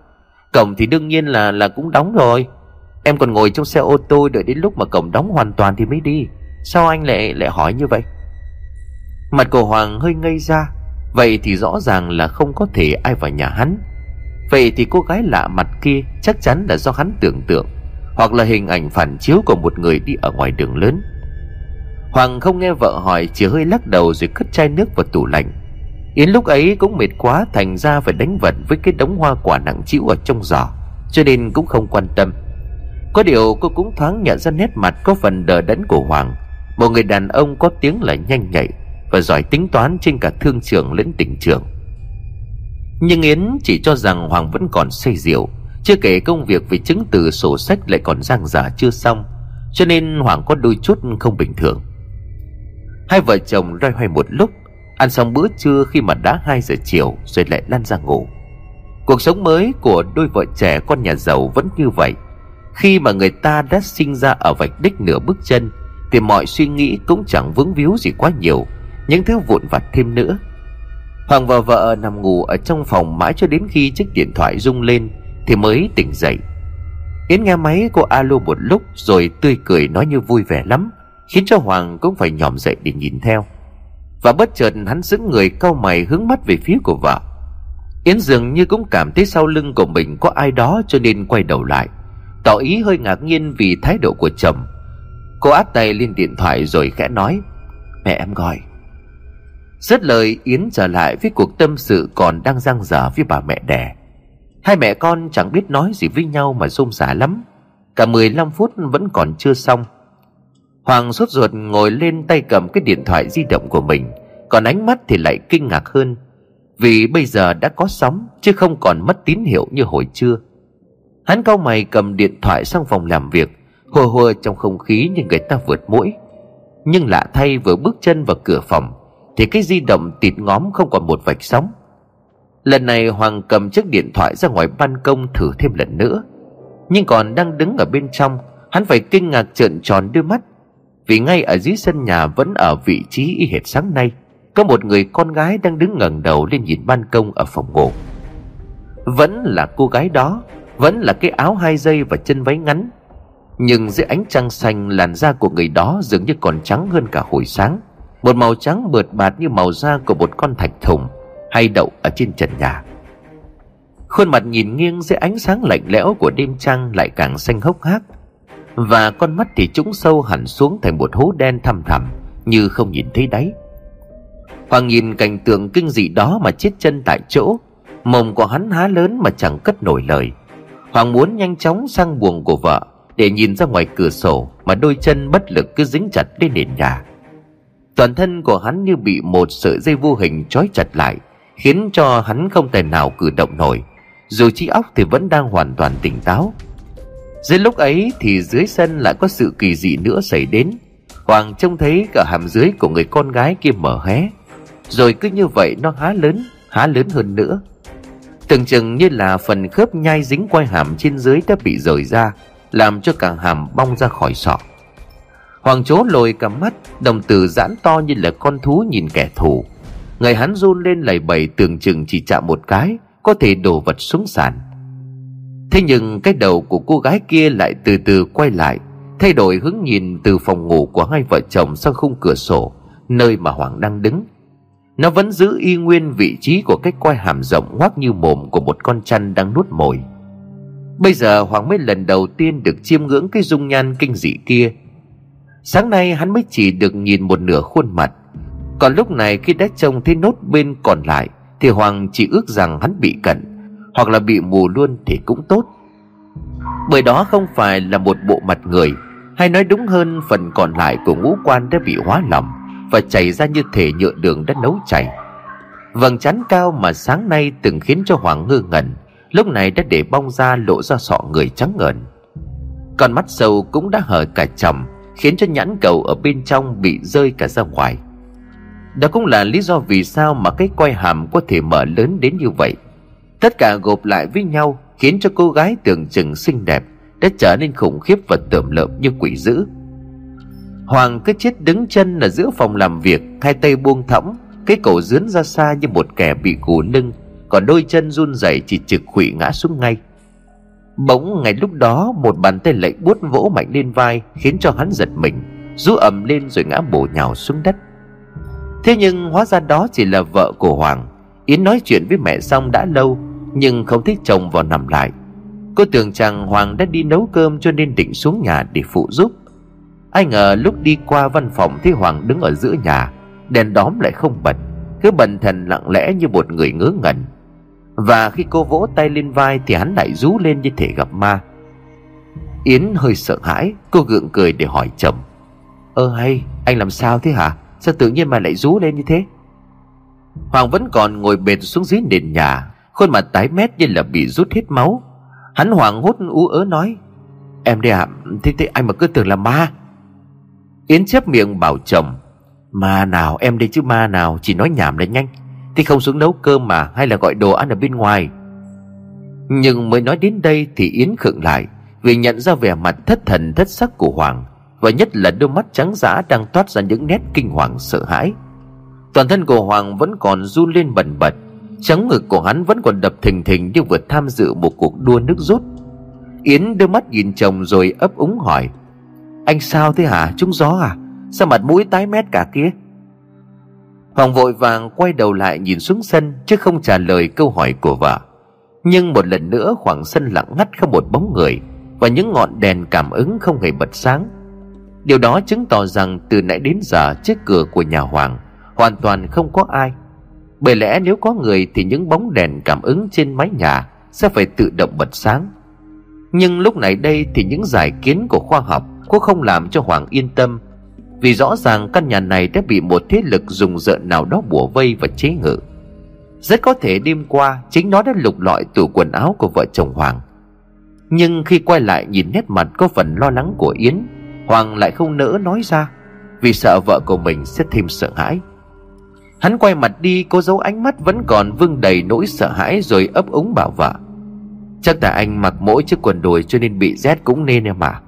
Cổng thì đương nhiên là là cũng đóng rồi. Em còn ngồi trong xe ô tô đợi đến lúc mà cổng đóng hoàn toàn thì mới đi. Sao anh lại lại hỏi như vậy? Mặt của Hoàng hơi ngây ra. Vậy thì rõ ràng là không có thể ai vào nhà hắn. Vậy thì cô gái lạ mặt kia Chắc chắn là do hắn tưởng tượng, hoặc là hình ảnh phản chiếu của một người đi ở ngoài đường lớn. Hoàng không nghe vợ hỏi, Chỉ hơi lắc đầu rồi cất chai nước vào tủ lạnh. Yến lúc ấy cũng mệt quá Thành ra phải đánh vật với cái đống hoa quả nặng chịu ở trong giỏ, Cho nên cũng không quan tâm. Có điều cô cũng thoáng nhận ra nét mặt Có phần đờ đẫn của Hoàng. Một người đàn ông có tiếng là nhanh nhạy Và giỏi tính toán trên cả thương trường lẫn tình trường. Nhưng Yến chỉ cho rằng Hoàng vẫn còn say rượu, chưa kể công việc về chứng từ sổ sách lại còn giang giả chưa xong, Cho nên Hoàng có đôi chút không bình thường. Hai vợ chồng loay hoay một lúc Ăn xong bữa trưa khi mà đã 2 giờ chiều Rồi lại lăn ra ngủ. Cuộc sống mới của đôi vợ trẻ con nhà giàu vẫn như vậy. Khi mà người ta đã sinh ra ở vạch đích nửa bước chân, Thì mọi suy nghĩ cũng chẳng vướng víu gì quá nhiều, Những thứ vụn vặt thêm nữa. Hoàng và vợ nằm ngủ ở trong phòng mãi cho đến khi chiếc điện thoại rung lên Thì mới tỉnh dậy. Yến nghe máy cô alo một lúc Rồi tươi cười nói như vui vẻ lắm, Khiến cho Hoàng cũng phải nhòm dậy để nhìn theo. Và bất chợt hắn giữ người cau mày hướng mắt về phía của vợ. Yến dường như cũng cảm thấy sau lưng của mình có ai đó cho nên quay đầu lại. Tỏ ý hơi ngạc nhiên vì thái độ của chồng. Cô áp tay lên điện thoại rồi khẽ nói, Mẹ em gọi. Rất lời, Yến trở lại với cuộc tâm sự còn đang giang dở với bà mẹ đẻ. Hai mẹ con chẳng biết nói gì với nhau mà rôm rả lắm. Cả 15 phút vẫn còn chưa xong. Hoàng sốt ruột ngồi lên tay cầm cái điện thoại di động của mình, Còn ánh mắt thì lại kinh ngạc hơn, Vì bây giờ đã có sóng Chứ không còn mất tín hiệu như hồi trưa. Hắn cau mày cầm điện thoại sang phòng làm việc Hùa hùa trong không khí như người ta vượt mũi. Nhưng lạ thay vừa bước chân vào cửa phòng, Thì cái di động tịt ngóm không còn một vạch sóng. Lần này Hoàng cầm chiếc điện thoại ra ngoài ban công thử thêm lần nữa, Nhưng còn đang đứng ở bên trong, Hắn phải kinh ngạc trợn tròn đôi mắt. Vì ngay ở dưới sân nhà vẫn ở vị trí y hệt sáng nay, Có một người con gái đang đứng ngẩng đầu lên nhìn ban công ở phòng ngủ. Vẫn là cô gái đó, Vẫn là cái áo hai dây và chân váy ngắn, Nhưng dưới ánh trăng xanh làn da của người đó dường như còn trắng hơn cả hồi sáng. Một màu trắng bượt bạt như màu da của một con thạch thùng, hay đậu ở trên trần nhà. Khuôn mặt nhìn nghiêng dưới ánh sáng lạnh lẽo của đêm trăng lại càng xanh hốc hác và con mắt thì trũng sâu hẳn xuống thành một hố đen thăm thẳm, như không nhìn thấy đáy. Hoàng nhìn cảnh tượng kinh dị đó mà chết chân tại chỗ mồm của hắn há lớn mà chẳng cất nổi lời. Hoàng muốn nhanh chóng sang buồng của vợ để nhìn ra ngoài cửa sổ mà đôi chân bất lực cứ dính chặt lên nền nhà. Toàn thân của hắn như bị một sợi dây vô hình trói chặt lại, khiến cho hắn không thể nào cử động nổi. Dù trí óc thì vẫn đang hoàn toàn tỉnh táo dưới lúc ấy thì dưới sân lại có sự kỳ dị nữa xảy đến. Hoàng trông thấy cả hàm dưới của người con gái kia mở hé. Rồi cứ như vậy nó há lớn há lớn hơn nữa. Tưởng chừng như là phần khớp nhai dính quai hàm trên dưới đã bị rời ra, làm cho cả hàm bong ra khỏi sọ. Hoàng chố lồi cả mắt, đồng tử giãn to như là con thú nhìn kẻ thù. Người hắn run lên lầy bầy tưởng chừng chỉ chạm một cái, Có thể đổ vật xuống sàn. Thế nhưng cái đầu của cô gái kia lại từ từ quay lại, Thay đổi hướng nhìn từ phòng ngủ của hai vợ chồng sang khung cửa sổ, Nơi mà Hoàng đang đứng. Nó vẫn giữ y nguyên vị trí của cái quai hàm rộng ngoác như mồm của một con chăn đang nuốt mồi. Bây giờ Hoàng mới lần đầu tiên được chiêm ngưỡng cái dung nhan kinh dị kia. Sáng nay hắn mới chỉ được nhìn một nửa khuôn mặt. Còn lúc này khi đã trông thấy nốt bên còn lại, Thì Hoàng chỉ ước rằng hắn bị cận. Hoặc là bị mù luôn thì cũng tốt. Bởi đó không phải là một bộ mặt người, Hay nói đúng hơn, phần còn lại của ngũ quan đã bị hóa lỏng Và chảy ra như thể nhựa đường đã nấu chảy. Vầng trán cao mà sáng nay từng khiến cho Hoàng ngơ ngẩn, Lúc này đã để bong ra lộ ra sọ người trắng ngợn Con mắt sâu cũng đã hở cả chồng, Khiến cho nhãn cầu ở bên trong bị rơi cả ra ngoài. Đó cũng là lý do vì sao mà cái coi hàm có thể mở lớn đến như vậy. Tất cả gộp lại với nhau Khiến cho cô gái tưởng chừng xinh đẹp, Đã trở nên khủng khiếp và tưởng lợm như quỷ dữ. Hoàng cứ chết đứng chân ở giữa phòng làm việc, Hai tay buông thõng, Cái cổ dướn ra xa như một kẻ bị gù lưng, Còn đôi chân run rẩy chỉ trực khủy ngã xuống ngay. Bỗng ngay lúc đó, Một bàn tay lạnh buốt vỗ mạnh lên vai, Khiến cho hắn giật mình, Rú ầm lên rồi ngã bổ nhào xuống đất. Thế nhưng hóa ra đó chỉ là vợ của Hoàng. Yến nói chuyện với mẹ xong đã lâu nhưng không thích chồng vào nằm lại. Cô tưởng rằng Hoàng đã đi nấu cơm cho nên định xuống nhà để phụ giúp. Ai ngờ lúc đi qua văn phòng thấy Hoàng đứng ở giữa nhà, Đèn đóm lại không bật, Cứ bần thần lặng lẽ như một người ngớ ngẩn. Và khi cô vỗ tay lên vai Thì hắn lại rú lên như thể gặp ma. Yến hơi sợ hãi, Cô gượng cười để hỏi chồng. Ơ hay, anh làm sao thế hả? Sao tự nhiên mà lại rú lên như thế? Hoàng vẫn còn ngồi bệt xuống dưới nền nhà Khuôn mặt tái mét như là bị rút hết máu. Hắn hoảng hốt ú ớ nói, Em đây à Thế thế anh mà cứ tưởng là ma. Yến chép miệng bảo chồng, Ma nào, em đây chứ ma nào, Chỉ nói nhảm lên nhanh. Thì không xuống nấu cơm mà, Hay là gọi đồ ăn ở bên ngoài? Nhưng mới nói đến đây thì Yến khựng lại, Vì nhận ra vẻ mặt thất thần, thất sắc của Hoàng, Và nhất là đôi mắt trắng giã đang toát ra những nét kinh hoàng sợ hãi. Toàn thân của Hoàng vẫn còn run lên bần bật Trắng ngực của hắn vẫn còn đập thình thình như vừa tham dự một cuộc đua nước rút Yến đưa mắt nhìn chồng rồi ấp úng hỏi, Anh sao thế hả? Trúng gió à? Sao mặt mũi tái mét cả kia? Hoàng vội vàng quay đầu lại nhìn xuống sân, Chứ không trả lời câu hỏi của vợ Nhưng một lần nữa khoảng sân lặng ngắt không một bóng người, Và những ngọn đèn cảm ứng không hề bật sáng Điều đó chứng tỏ rằng từ nãy đến giờ trước cửa của nhà Hoàng Hoàn toàn không có ai bởi lẽ nếu có người thì những bóng đèn cảm ứng trên mái nhà Sẽ phải tự động bật sáng. Nhưng lúc này đây thì những giải kiến của khoa học Cũng không làm cho Hoàng yên tâm, Vì rõ ràng căn nhà này đã bị một thế lực dùng rợn nào đó bùa vây và chế ngự. Rất có thể đêm qua Chính nó đã lục lọi tủ quần áo của vợ chồng Hoàng. Nhưng khi quay lại nhìn nét mặt có phần lo lắng của Yến, Hoàng lại không nỡ nói ra, Vì sợ vợ của mình sẽ thêm sợ hãi. Hắn quay mặt đi, Cô dấu ánh mắt vẫn còn vương đầy nỗi sợ hãi Rồi ấp úng bảo vợ. Chắc là anh mặc mỗi chiếc quần đùi Cho nên bị rét cũng nên em à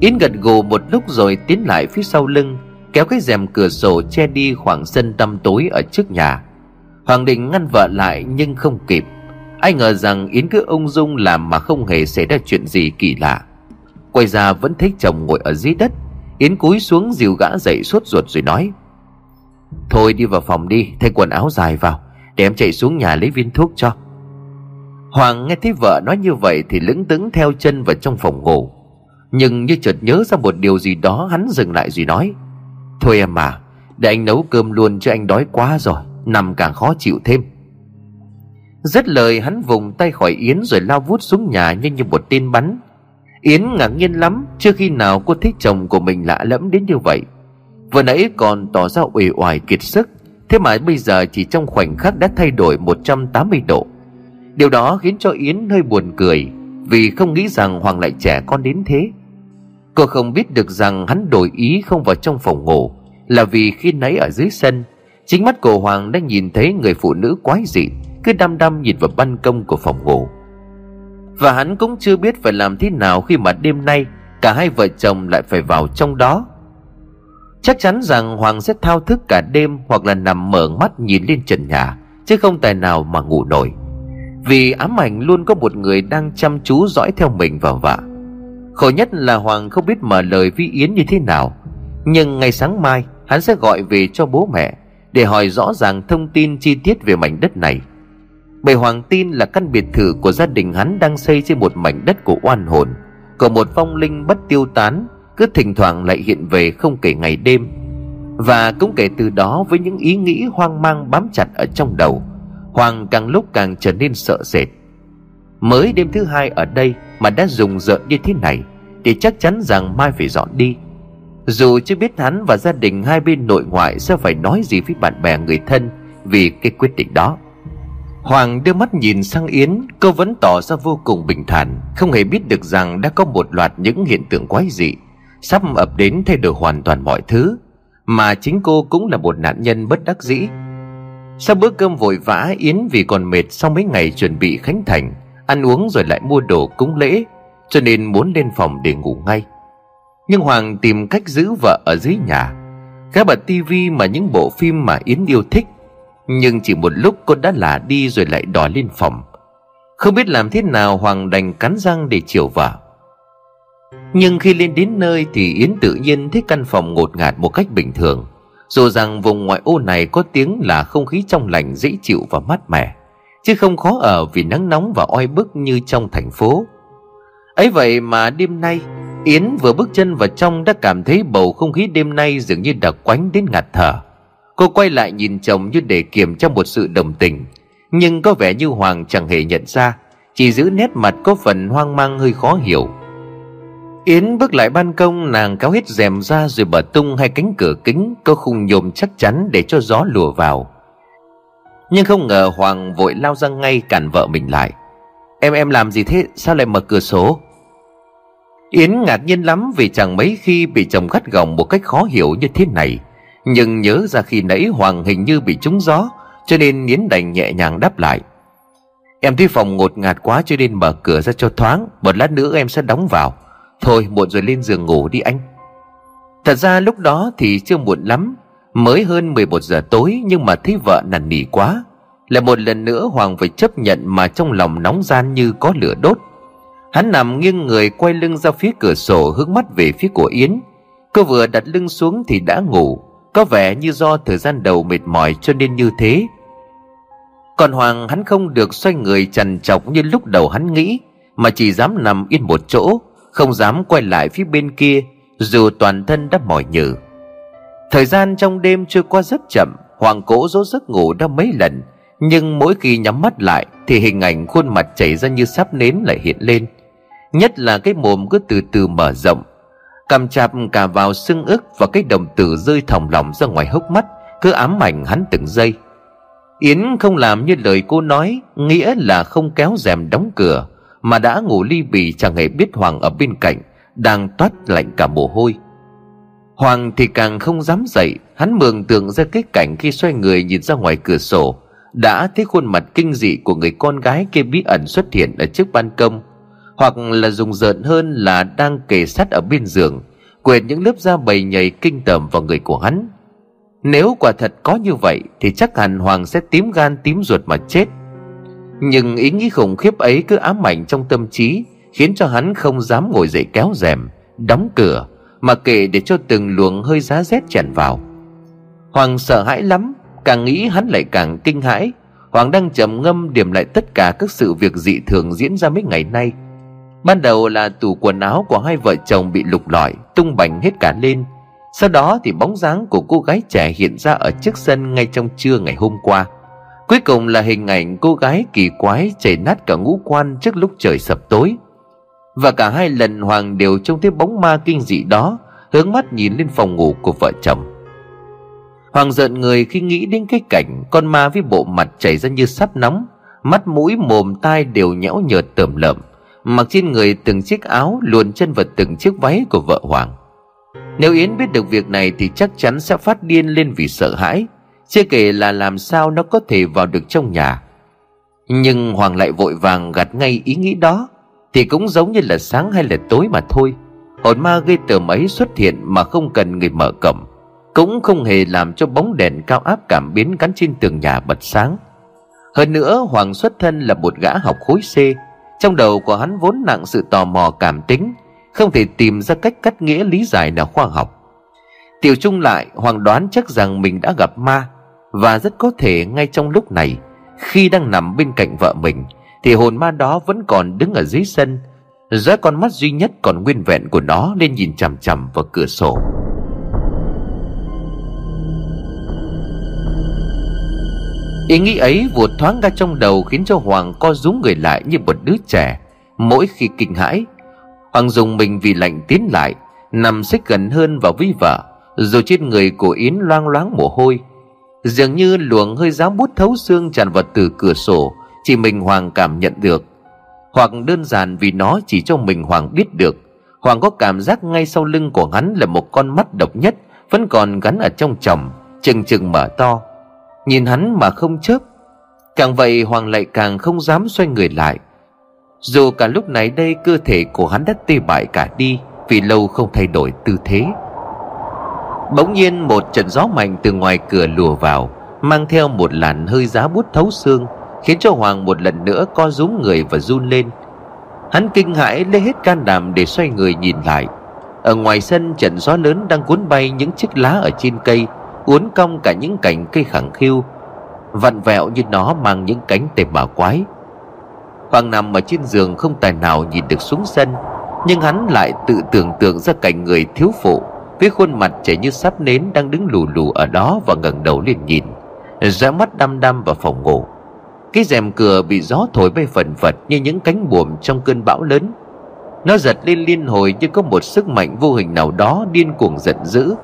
Yến gật gù một lúc rồi tiến lại phía sau lưng, Kéo cái rèm cửa sổ che đi khoảng sân tăm tối ở trước nhà. Hoàng định ngăn vợ lại nhưng không kịp. Ai ngờ rằng Yến cứ ung dung làm mà không hề xảy ra chuyện gì kỳ lạ. Quay ra vẫn thấy chồng ngồi ở dưới đất. Yến cúi xuống dìu gã dậy sốt ruột rồi nói Thôi đi vào phòng đi, Thay quần áo dài vào, Để em chạy xuống nhà lấy viên thuốc cho. Hoàng nghe thấy vợ nói như vậy Thì lững tững theo chân vào trong phòng ngủ. Nhưng như chợt nhớ ra một điều gì đó, Hắn dừng lại rồi nói, Thôi em à Để anh nấu cơm luôn cho anh đói quá rồi, Nằm càng khó chịu thêm. Rất lời, hắn vùng tay khỏi Yến Rồi lao vút xuống nhà như như một tên bắn. Yến ngạc nhiên lắm, Chưa khi nào cô thích chồng của mình lạ lẫm đến như vậy. Vừa nãy còn tỏ ra uể oải kiệt sức, Thế mà bây giờ chỉ trong khoảnh khắc đã thay đổi 180 độ. Điều đó khiến cho Yến hơi buồn cười, Vì không nghĩ rằng Hoàng lại trẻ con đến thế. Cô không biết được rằng hắn đổi ý không vào trong phòng ngủ, Là vì khi nãy ở dưới sân, Chính mắt của Hoàng đã nhìn thấy người phụ nữ quái dị, Cứ đăm đăm nhìn vào ban công của phòng ngủ. Và hắn cũng chưa biết phải làm thế nào khi mà đêm nay Cả hai vợ chồng lại phải vào trong đó. Chắc chắn rằng Hoàng sẽ thao thức cả đêm Hoặc là nằm mở mắt nhìn lên trần nhà, Chứ không tài nào mà ngủ nổi. Vì ám ảnh luôn có một người đang chăm chú dõi theo mình và vạ. Khổ nhất là Hoàng không biết mở lời với Yến như thế nào. Nhưng ngày sáng mai, Hắn sẽ gọi về cho bố mẹ Để hỏi rõ ràng thông tin chi tiết về mảnh đất này. Bởi Hoàng tin là căn biệt thự của gia đình hắn Đang xây trên một mảnh đất của oan hồn, Của một phong linh bất tiêu tán cứ thỉnh thoảng lại hiện về không kể ngày đêm, và cũng kể từ đó với những ý nghĩ hoang mang bám chặt ở trong đầu, hoàng càng lúc càng trở nên sợ sệt. Mới đêm thứ hai ở đây mà đã dùng rợn như thế này, thì chắc chắn rằng mai phải dọn đi. Dù chưa biết hắn và gia đình hai bên nội ngoại sẽ phải nói gì với bạn bè người thân vì cái quyết định đó. Hoàng đưa mắt nhìn sang Yến, Cô vẫn tỏ ra vô cùng bình thản, Không hề biết được rằng đã có một loạt những hiện tượng quái dị sắp ập đến thay đổi hoàn toàn mọi thứ, mà chính cô cũng là một nạn nhân bất đắc dĩ. Sau bữa cơm vội vã, yến vì còn mệt sau mấy ngày chuẩn bị khánh thành, ăn uống rồi lại mua đồ cúng lễ, cho nên muốn lên phòng để ngủ ngay. Nhưng hoàng tìm cách giữ vợ ở dưới nhà. Gã bật tivi mà những bộ phim mà yến yêu thích, nhưng chỉ một lúc cô đã lả đi rồi lại đòi lên phòng. Không biết làm thế nào, hoàng đành cắn răng để chiều vợ nhưng khi lên đến nơi thì Yến tự nhiên thấy căn phòng ngột ngạt một cách bình thường. Dù rằng vùng ngoại ô này có tiếng là không khí trong lành dễ chịu và mát mẻ, Chứ không khó ở vì nắng nóng và oi bức như trong thành phố. Ấy vậy mà đêm nay, Yến vừa bước chân vào trong đã cảm thấy bầu không khí đêm nay dường như đặc quánh đến ngạt thở. Cô quay lại nhìn chồng như để kiểm tra một sự đồng tình, Nhưng có vẻ như Hoàng chẳng hề nhận ra, Chỉ giữ nét mặt có phần hoang mang hơi khó hiểu. Yến bước lại ban công, nàng kéo hết rèm ra rồi bật tung hai cánh cửa kính, có khung nhôm chắc chắn để cho gió lùa vào. Nhưng không ngờ Hoàng vội lao ra ngay cản vợ mình lại. Em em làm gì thế sao lại mở cửa sổ? Yến ngạc nhiên lắm vì chẳng mấy khi bị chồng gắt gỏng một cách khó hiểu như thế này. Nhưng nhớ ra khi nãy Hoàng hình như bị trúng gió, cho nên Yến đành nhẹ nhàng đáp lại. Em thấy phòng ngột ngạt quá cho nên mở cửa ra cho thoáng, Một lát nữa em sẽ đóng vào Thôi muộn rồi lên giường ngủ đi anh. Thật ra lúc đó thì chưa muộn lắm, Mới hơn 11 giờ tối Nhưng mà thấy vợ nằn nỉ quá. Lại một lần nữa Hoàng phải chấp nhận Mà trong lòng nóng gian như có lửa đốt. Hắn nằm nghiêng người quay lưng ra phía cửa sổ Hướng mắt về phía của Yến. Cô vừa đặt lưng xuống thì đã ngủ, Có vẻ như do thời gian đầu mệt mỏi cho nên như thế. Còn Hoàng hắn không được xoay người trằn trọc như lúc đầu hắn nghĩ, Mà chỉ dám nằm yên một chỗ. Không dám quay lại phía bên kia, Dù toàn thân đã mỏi nhừ. Thời gian trong đêm trôi qua rất chậm, Hoàng cố dỗ giấc ngủ đã mấy lần, Nhưng mỗi khi nhắm mắt lại Thì hình ảnh khuôn mặt chảy ra như sắp nến lại hiện lên. Nhất là cái mồm cứ từ từ mở rộng, Cầm chạp cả vào xương ức Và cái đồng tử rơi thòng lòng ra ngoài hốc mắt, Cứ ám ảnh hắn từng giây. Yến không làm như lời cô nói, Nghĩa là không kéo rèm đóng cửa. Mà đã ngủ ly bì chẳng hề biết Hoàng ở bên cạnh, Đang toát lạnh cả mồ hôi. Hoàng thì càng không dám dậy, Hắn mường tượng ra cái cảnh khi xoay người nhìn ra ngoài cửa sổ, Đã thấy khuôn mặt kinh dị của người con gái kia bí ẩn xuất hiện ở trước ban công, Hoặc là dùng rợn hơn là đang kề sát ở bên giường, Quệt những lớp da bầy nhầy kinh tởm vào người của hắn. Nếu quả thật có như vậy Thì chắc hẳn Hoàng sẽ tím gan tím ruột mà chết. Nhưng ý nghĩ khủng khiếp ấy cứ ám ảnh trong tâm trí, Khiến cho hắn không dám ngồi dậy kéo rèm, Đóng cửa, mà kệ để cho từng luồng hơi giá rét tràn vào. Hoàng sợ hãi lắm, càng nghĩ hắn lại càng kinh hãi. Hoàng đang trầm ngâm điểm lại tất cả các sự việc dị thường diễn ra mấy ngày nay. Ban đầu là tủ quần áo của hai vợ chồng bị lục lọi, tung bành hết cả lên. Sau đó thì bóng dáng của cô gái trẻ hiện ra ở trước sân ngay trong trưa ngày hôm qua cuối cùng là hình ảnh cô gái kỳ quái chảy nát cả ngũ quan trước lúc trời sập tối. Và cả hai lần Hoàng đều trông thấy bóng ma kinh dị đó, Hướng mắt nhìn lên phòng ngủ của vợ chồng. Hoàng giận người khi nghĩ đến cái cảnh Con ma với bộ mặt chảy ra như sắt nóng, Mắt mũi mồm tai đều nhão nhợt tởm lợm, Mặc trên người từng chiếc áo Luồn chân vào từng chiếc váy của vợ Hoàng. Nếu Yến biết được việc này Thì chắc chắn sẽ phát điên lên vì sợ hãi. Chưa kể là làm sao nó có thể vào được trong nhà. Nhưng Hoàng lại vội vàng gạt ngay ý nghĩ đó, thì cũng giống như là sáng hay là tối mà thôi. Hồn ma gây tởm ấy xuất hiện mà không cần người mở cổng, cũng không hề làm cho bóng đèn cao áp cảm biến gắn trên tường nhà bật sáng. Hơn nữa, hoàng xuất thân là một gã học khối c, trong đầu của hắn vốn nặng sự tò mò cảm tính, không thể tìm ra cách cắt nghĩa lý giải nào khoa học. Tiểu trung lại, hoàng đoán chắc rằng mình đã gặp ma và rất có thể ngay trong lúc này, khi đang nằm bên cạnh vợ mình, thì hồn ma đó vẫn còn đứng ở dưới sân. Dõi con mắt duy nhất còn nguyên vẹn của nó lên nhìn chằm chằm vào cửa sổ. Ý nghĩ ấy vụt thoáng ra trong đầu khiến cho hoàng co rúm người lại như một đứa trẻ. Mỗi khi kinh hãi, hoàng dùng mình vì lạnh tiến lại, nằm xích gần hơn vào với vợ rồi trên người của yến loang loáng mồ hôi dường như luồng hơi giá bút thấu xương tràn vào từ cửa sổ, chỉ mình Hoàng cảm nhận được. Hoặc đơn giản vì nó chỉ cho mình Hoàng biết được. Hoàng có cảm giác ngay sau lưng của hắn là một con mắt độc nhất, Vẫn còn gắn ở trong chồng, Chừng chừng mở to. Nhìn hắn mà không chớp. Càng vậy Hoàng lại càng không dám xoay người lại. Dù cả lúc này đây cơ thể của hắn đã tê bại cả đi, Vì lâu không thay đổi tư thế. Bỗng nhiên một trận gió mạnh từ ngoài cửa lùa vào, Mang theo một làn hơi giá bút thấu xương, khiến cho hoàng một lần nữa co rúm người và run lên. Hắn kinh hãi lấy hết can đảm để xoay người nhìn lại. Ở ngoài sân, trận gió lớn đang cuốn bay những chiếc lá ở trên cây, uốn cong cả những cành cây khẳng khiu, vặn vẹo như nó mang những cánh tề bà quái. Hoàng nằm ở trên giường không tài nào nhìn được xuống sân, nhưng hắn lại tự tưởng tượng ra cảnh người thiếu phụ với khuôn mặt trẻ như sắp nến đang đứng lù lù ở đó và ngẩng đầu lên nhìn. Rẽ mắt đăm đăm vào phòng ngủ. Cái rèm cửa bị gió thổi bay phần phật như những cánh buồm trong cơn bão lớn. Nó giật lên liên hồi như có một sức mạnh vô hình nào đó điên cuồng giận dữ.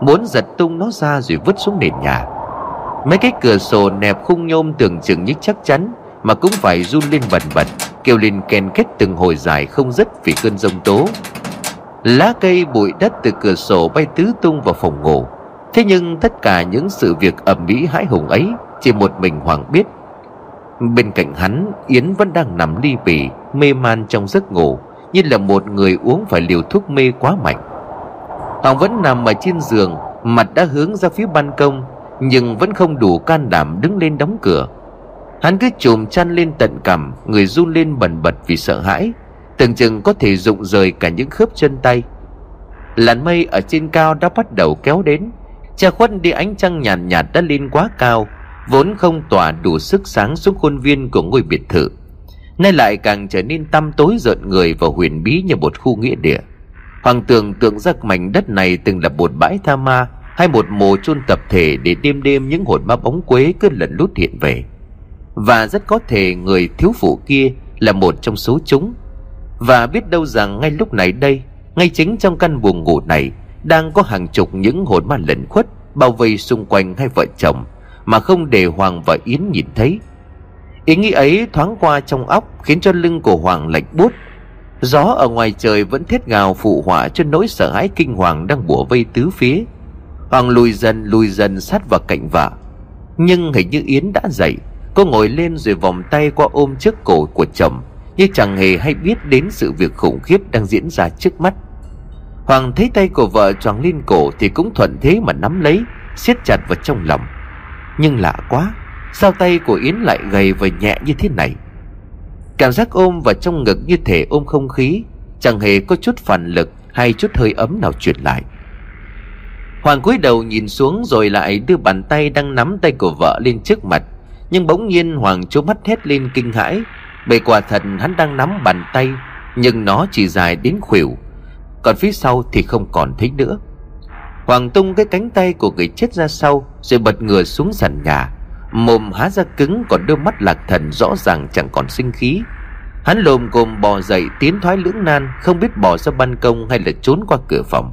Muốn giật tung nó ra rồi vứt xuống nền nhà. Mấy cái cửa sổ nẹp khung nhôm tưởng chừng như chắc chắn, Mà cũng phải run lên bần bật, Kêu lên ken kết từng hồi dài không dứt vì cơn rông tố. Lá cây bụi đất từ cửa sổ bay tứ tung vào phòng ngủ. Thế nhưng tất cả những sự việc ầm ĩ hãi hùng ấy Chỉ một mình Hoàng biết. Bên cạnh hắn, Yến vẫn đang nằm ly bì, Mê man trong giấc ngủ, Như là một người uống phải liều thuốc mê quá mạnh. Hoàng vẫn nằm ở trên giường, Mặt đã hướng ra phía ban công, Nhưng vẫn không đủ can đảm đứng lên đóng cửa. Hắn cứ chùm chăn lên tận cằm, Người run lên bần bật vì sợ hãi. Tưởng chừng có thể rụng rời cả những khớp chân tay. Làn mây ở trên cao đã bắt đầu kéo đến. Che khuất đi ánh trăng nhàn nhạt, nhạt đã lên quá cao Vốn không tỏa đủ sức sáng xuống khuôn viên của ngôi biệt thự. Nay lại càng trở nên tăm tối rợn người và huyền bí như một khu nghĩa địa. Hoàng tưởng tượng ra mảnh đất này từng là một bãi tha ma Hay một mồ chôn tập thể để đêm đêm những hồn ma bóng quế cứ lần lút hiện về. Và rất có thể người thiếu phụ kia là một trong số chúng. Và biết đâu rằng ngay lúc này đây, Ngay chính trong căn buồng ngủ này, Đang có hàng chục những hồn ma lẩn khuất Bao vây xung quanh hai vợ chồng, Mà không để Hoàng và Yến nhìn thấy. Ý nghĩ ấy thoáng qua trong óc Khiến cho lưng của Hoàng lạnh buốt. Gió ở ngoài trời vẫn thiết gào phụ họa cho nỗi sợ hãi kinh hoàng đang bủa vây tứ phía. Hoàng lùi dần lùi dần sát vào cạnh vợ. Nhưng hình như Yến đã dậy, Cô ngồi lên rồi vòng tay qua ôm trước cổ của chồng. Như chẳng hề hay biết đến sự việc khủng khiếp đang diễn ra trước mắt. Hoàng thấy tay của vợ choàng lên cổ Thì cũng thuận thế mà nắm lấy, siết chặt vào trong lòng. Nhưng lạ quá, Sao tay của Yến lại gầy và nhẹ như thế này? Cảm giác ôm vào trong ngực như thể ôm không khí, Chẳng hề có chút phản lực Hay chút hơi ấm nào truyền lại. Hoàng cúi đầu nhìn xuống rồi lại đưa bàn tay đang nắm tay của vợ lên trước mặt, Nhưng bỗng nhiên Hoàng trố mắt hét lên kinh hãi. Bởi quả thật hắn đang nắm bàn tay, Nhưng nó chỉ dài đến khuỷu. Còn phía sau thì không còn thấy nữa. Hoàng tung cái cánh tay của người chết ra sau Rồi bật ngửa xuống sàn nhà. Mồm há ra cứng, còn đôi mắt lạc thần rõ ràng chẳng còn sinh khí. Hắn lồm cồm bò dậy tiến thoái lưỡng nan, Không biết bò ra ban công hay là trốn qua cửa phòng.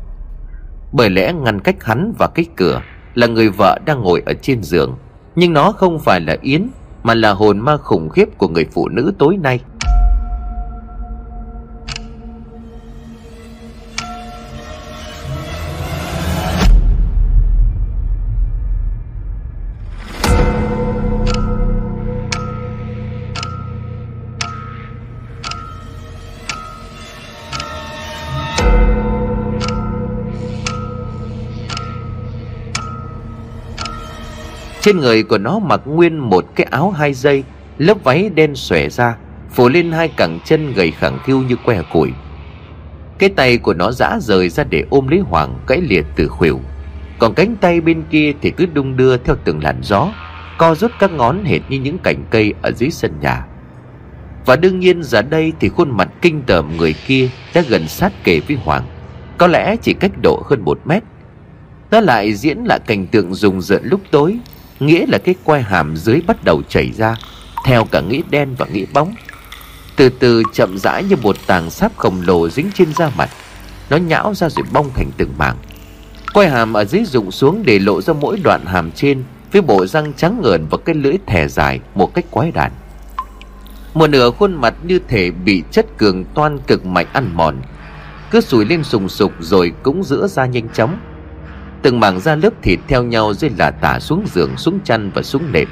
Bởi lẽ ngăn cách hắn và cái cửa Là người vợ đang ngồi ở trên giường. Nhưng nó không phải là Yến mà là hồn ma khủng khiếp của người phụ nữ tối nay. Trên người của nó mặc nguyên một cái áo hai dây, Lớp váy đen xòe ra, Phủ lên hai cẳng chân gầy khẳng khiu như que củi. Cái tay của nó giã rời ra để ôm lấy Hoàng gãy liệt từ khuỷu. Còn cánh tay bên kia thì cứ đung đưa theo từng làn gió, Co rút các ngón hệt như những cành cây ở dưới sân nhà. Và đương nhiên giờ đây thì khuôn mặt kinh tởm người kia đã gần sát kề với Hoàng, Có lẽ chỉ cách độ hơn một mét. Nó lại diễn lại cảnh tượng rùng rợn lúc tối Nghĩa là cái quai hàm dưới bắt đầu chảy ra, Theo cả nghĩ đen và nghĩ bóng. Từ từ chậm rãi như một tàng sáp khổng lồ dính trên da mặt, Nó nhão ra rồi bong thành từng mảng. Quai hàm ở dưới rụng xuống để lộ ra mỗi đoạn hàm trên, Với bộ răng trắng ngợn và cái lưỡi thè dài một cách quái đản. Một nửa khuôn mặt như thể bị chất cường toan cực mạnh ăn mòn, Cứ sùi lên sùng sục rồi cũng giữa ra nhanh chóng. Từng mảng da lớp thịt theo nhau rơi là tả xuống giường, xuống chăn và xuống nệm.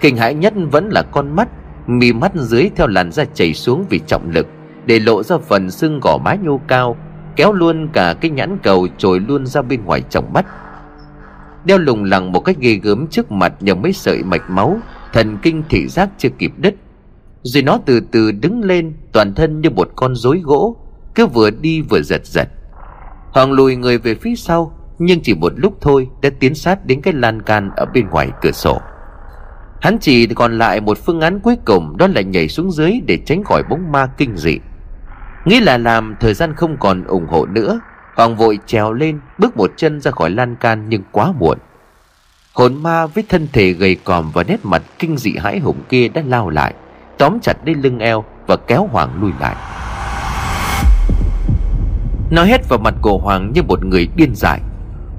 Kinh hãi nhất vẫn là con mắt, Mì mắt dưới theo làn da chảy xuống vì trọng lực, Để lộ ra phần xương gò má nhô cao, Kéo luôn cả cái nhãn cầu trồi luôn ra bên ngoài trong mắt. Đeo lùng lẳng một cách ghê gớm trước mặt nhờ mấy sợi mạch máu, Thần kinh thị giác chưa kịp đứt. Rồi nó từ từ đứng lên, Toàn thân như một con rối gỗ, Cứ vừa đi vừa giật giật. Hoàng lùi người về phía sau nhưng chỉ một lúc thôi đã tiến sát đến cái lan can ở bên ngoài cửa sổ. Hắn chỉ còn lại một phương án cuối cùng, đó là nhảy xuống dưới để tránh khỏi bóng ma kinh dị. Nghĩ là làm, thời gian không còn ủng hộ nữa, hoàng vội trèo lên, bước một chân ra khỏi lan can nhưng quá muộn. Hồn ma với thân thể gầy còm và nét mặt kinh dị hãi hùng kia đã lao lại, tóm chặt lấy lưng eo và kéo hoàng lui lại. Nó hét vào mặt của hoàng như một người điên dại.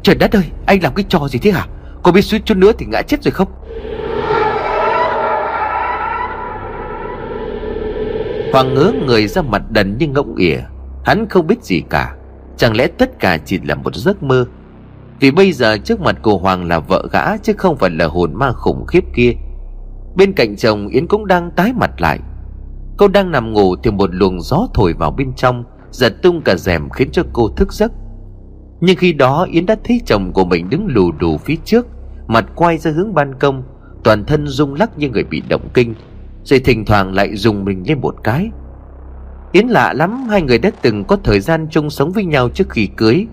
Trời đất ơi, anh làm cái trò gì thế hả? Có biết suýt chút nữa thì ngã chết rồi không? Hoàng ngớ người ra mặt đần như ngỗng ỉa. Hắn không biết gì cả. Chẳng lẽ tất cả chỉ là một giấc mơ? Vì bây giờ trước mặt cô Hoàng là vợ gã Chứ không phải là hồn ma khủng khiếp kia. Bên cạnh chồng, Yến cũng đang tái mặt lại. Cô đang nằm ngủ thì một luồng gió thổi vào bên trong, Giật tung cả rèm khiến cho cô thức giấc. Nhưng khi đó Yến đã thấy chồng của mình đứng lù đù phía trước, Mặt quay ra hướng ban công, Toàn thân rung lắc như người bị động kinh, Rồi thỉnh thoảng lại dùng mình lên một cái. Yến lạ lắm, Hai người đã từng có thời gian chung sống với nhau trước khi cưới,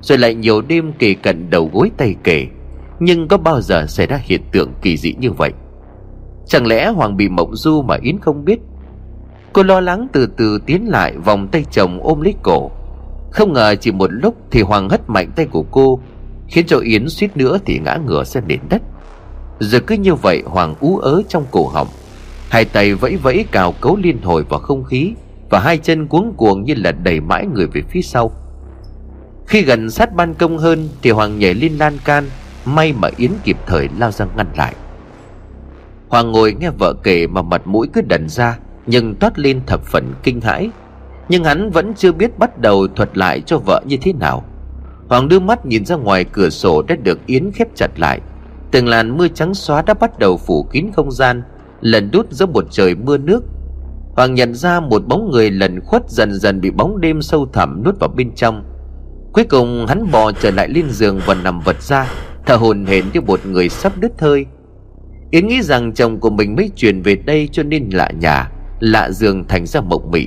Rồi lại nhiều đêm kề cận đầu gối tay kề. Nhưng có bao giờ xảy ra hiện tượng kỳ dị như vậy? Chẳng lẽ Hoàng bị mộng du mà Yến không biết? Cô lo lắng từ từ tiến lại Vòng tay chồng ôm lấy cổ. Không ngờ chỉ một lúc thì Hoàng hất mạnh tay của cô, Khiến cho Yến suýt nữa thì ngã ngửa ra nền đất. Rồi cứ như vậy Hoàng ú ớ trong cổ họng, Hai tay vẫy vẫy cào cấu liên hồi vào không khí Và hai chân cuống cuồng như là đẩy mãi người về phía sau. Khi gần sát ban công hơn Thì Hoàng nhảy lên lan can, May mà Yến kịp thời lao ra ngăn lại. Hoàng ngồi nghe vợ kể mà mặt mũi cứ đần ra, Nhưng toát lên thập phần kinh hãi. Nhưng hắn vẫn chưa biết bắt đầu thuật lại cho vợ như thế nào. Hoàng đưa mắt nhìn ra ngoài cửa sổ đã được Yến khép chặt lại. Từng làn mưa trắng xóa đã bắt đầu phủ kín không gian, Lần đút giữa một trời mưa nước. Hoàng nhận ra một bóng người lần khuất dần dần bị bóng đêm sâu thẳm nuốt vào bên trong. Cuối cùng hắn bò trở lại lên giường và nằm vật ra, Thở hồn hển như một người sắp đứt hơi. Yến nghĩ rằng chồng của mình mới chuyển về đây cho nên lạ nhà, Lạ giường thành ra mộng mị.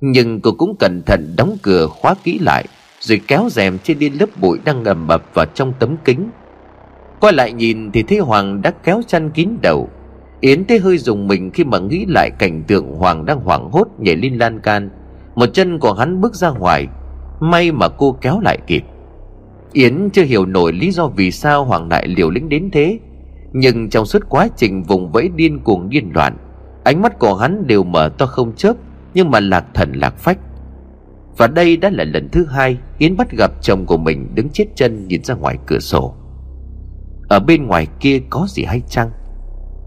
Nhưng cô cũng cẩn thận đóng cửa khóa kỹ lại, Rồi kéo rèm trên đi lớp bụi đang ngầm bập vào trong tấm kính. Quay lại nhìn thì thấy Hoàng đã kéo chăn kín đầu. Yến thấy hơi dùng mình khi mà nghĩ lại cảnh tượng Hoàng đang hoảng hốt nhảy lên lan can. Một chân của hắn bước ra ngoài, May mà cô kéo lại kịp. Yến chưa hiểu nổi lý do vì sao Hoàng lại liều lĩnh đến thế. Nhưng trong suốt quá trình vùng vẫy điên cuồng điên loạn, ánh mắt của hắn đều mở to không chớp nhưng mà lạc thần lạc phách. Và đây đã là lần thứ hai yến bắt gặp chồng của mình đứng chết chân nhìn ra ngoài cửa sổ. Ở bên ngoài kia có gì hay chăng?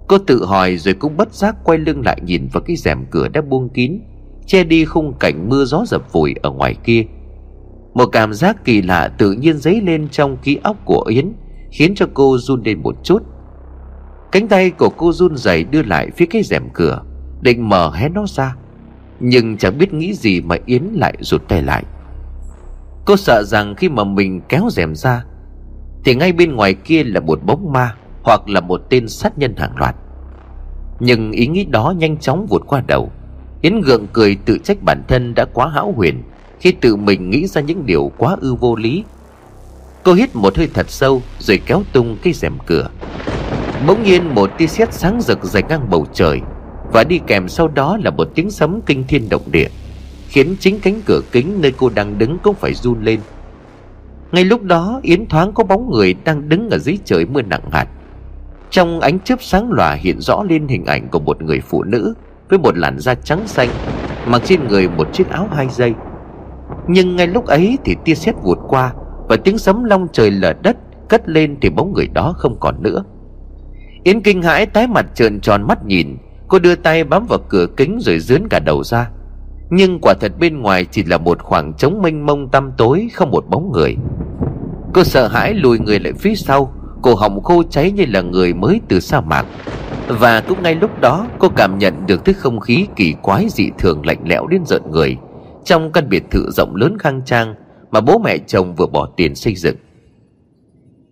Cô tự hỏi rồi cũng bất giác quay lưng lại nhìn vào cái rèm cửa đã buông kín, che đi khung cảnh mưa gió dập vùi ở ngoài kia. Một cảm giác kỳ lạ tự nhiên dấy lên trong ký óc của yến, khiến cho cô run lên một chút. Cánh tay của cô run rẩy đưa lại phía cái rèm cửa, Định mở hé nó ra. Nhưng chẳng biết nghĩ gì mà Yến lại rụt tay lại. Cô sợ rằng khi mà mình kéo rèm ra, Thì ngay bên ngoài kia là một bóng ma Hoặc là một tên sát nhân hàng loạt. Nhưng ý nghĩ đó nhanh chóng vụt qua đầu. Yến gượng cười tự trách bản thân đã quá hão huyền Khi tự mình nghĩ ra những điều quá ư vô lý. Cô hít một hơi thật sâu Rồi kéo tung cái rèm cửa. Bỗng nhiên một tia sét sáng rực dày ngang bầu trời. Và đi kèm sau đó là một tiếng sấm kinh thiên động địa, Khiến chính cánh cửa kính nơi cô đang đứng cũng phải run lên. Ngay lúc đó, Yến thoáng có bóng người đang đứng ở dưới trời mưa nặng hạt. Trong ánh chớp sáng lòa hiện rõ lên hình ảnh của một người phụ nữ Với một làn da trắng xanh, Mặc trên người một chiếc áo hai dây. Nhưng ngay lúc ấy thì tia sét vụt qua Và tiếng sấm long trời lở đất Cất lên thì bóng người đó không còn nữa. Yến kinh hãi tái mặt trợn tròn mắt nhìn Cô đưa tay bám vào cửa kính rồi dướn cả đầu ra. Nhưng quả thật bên ngoài chỉ là một khoảng trống mênh mông tăm tối, Không một bóng người. Cô sợ hãi lùi người lại phía sau, Cổ họng khô cháy như là người mới từ sa mạc. Và cũng ngay lúc đó, cô cảm nhận được thứ không khí kỳ quái dị thường lạnh lẽo đến giận người. Trong căn biệt thự rộng lớn khang trang Mà bố mẹ chồng vừa bỏ tiền xây dựng.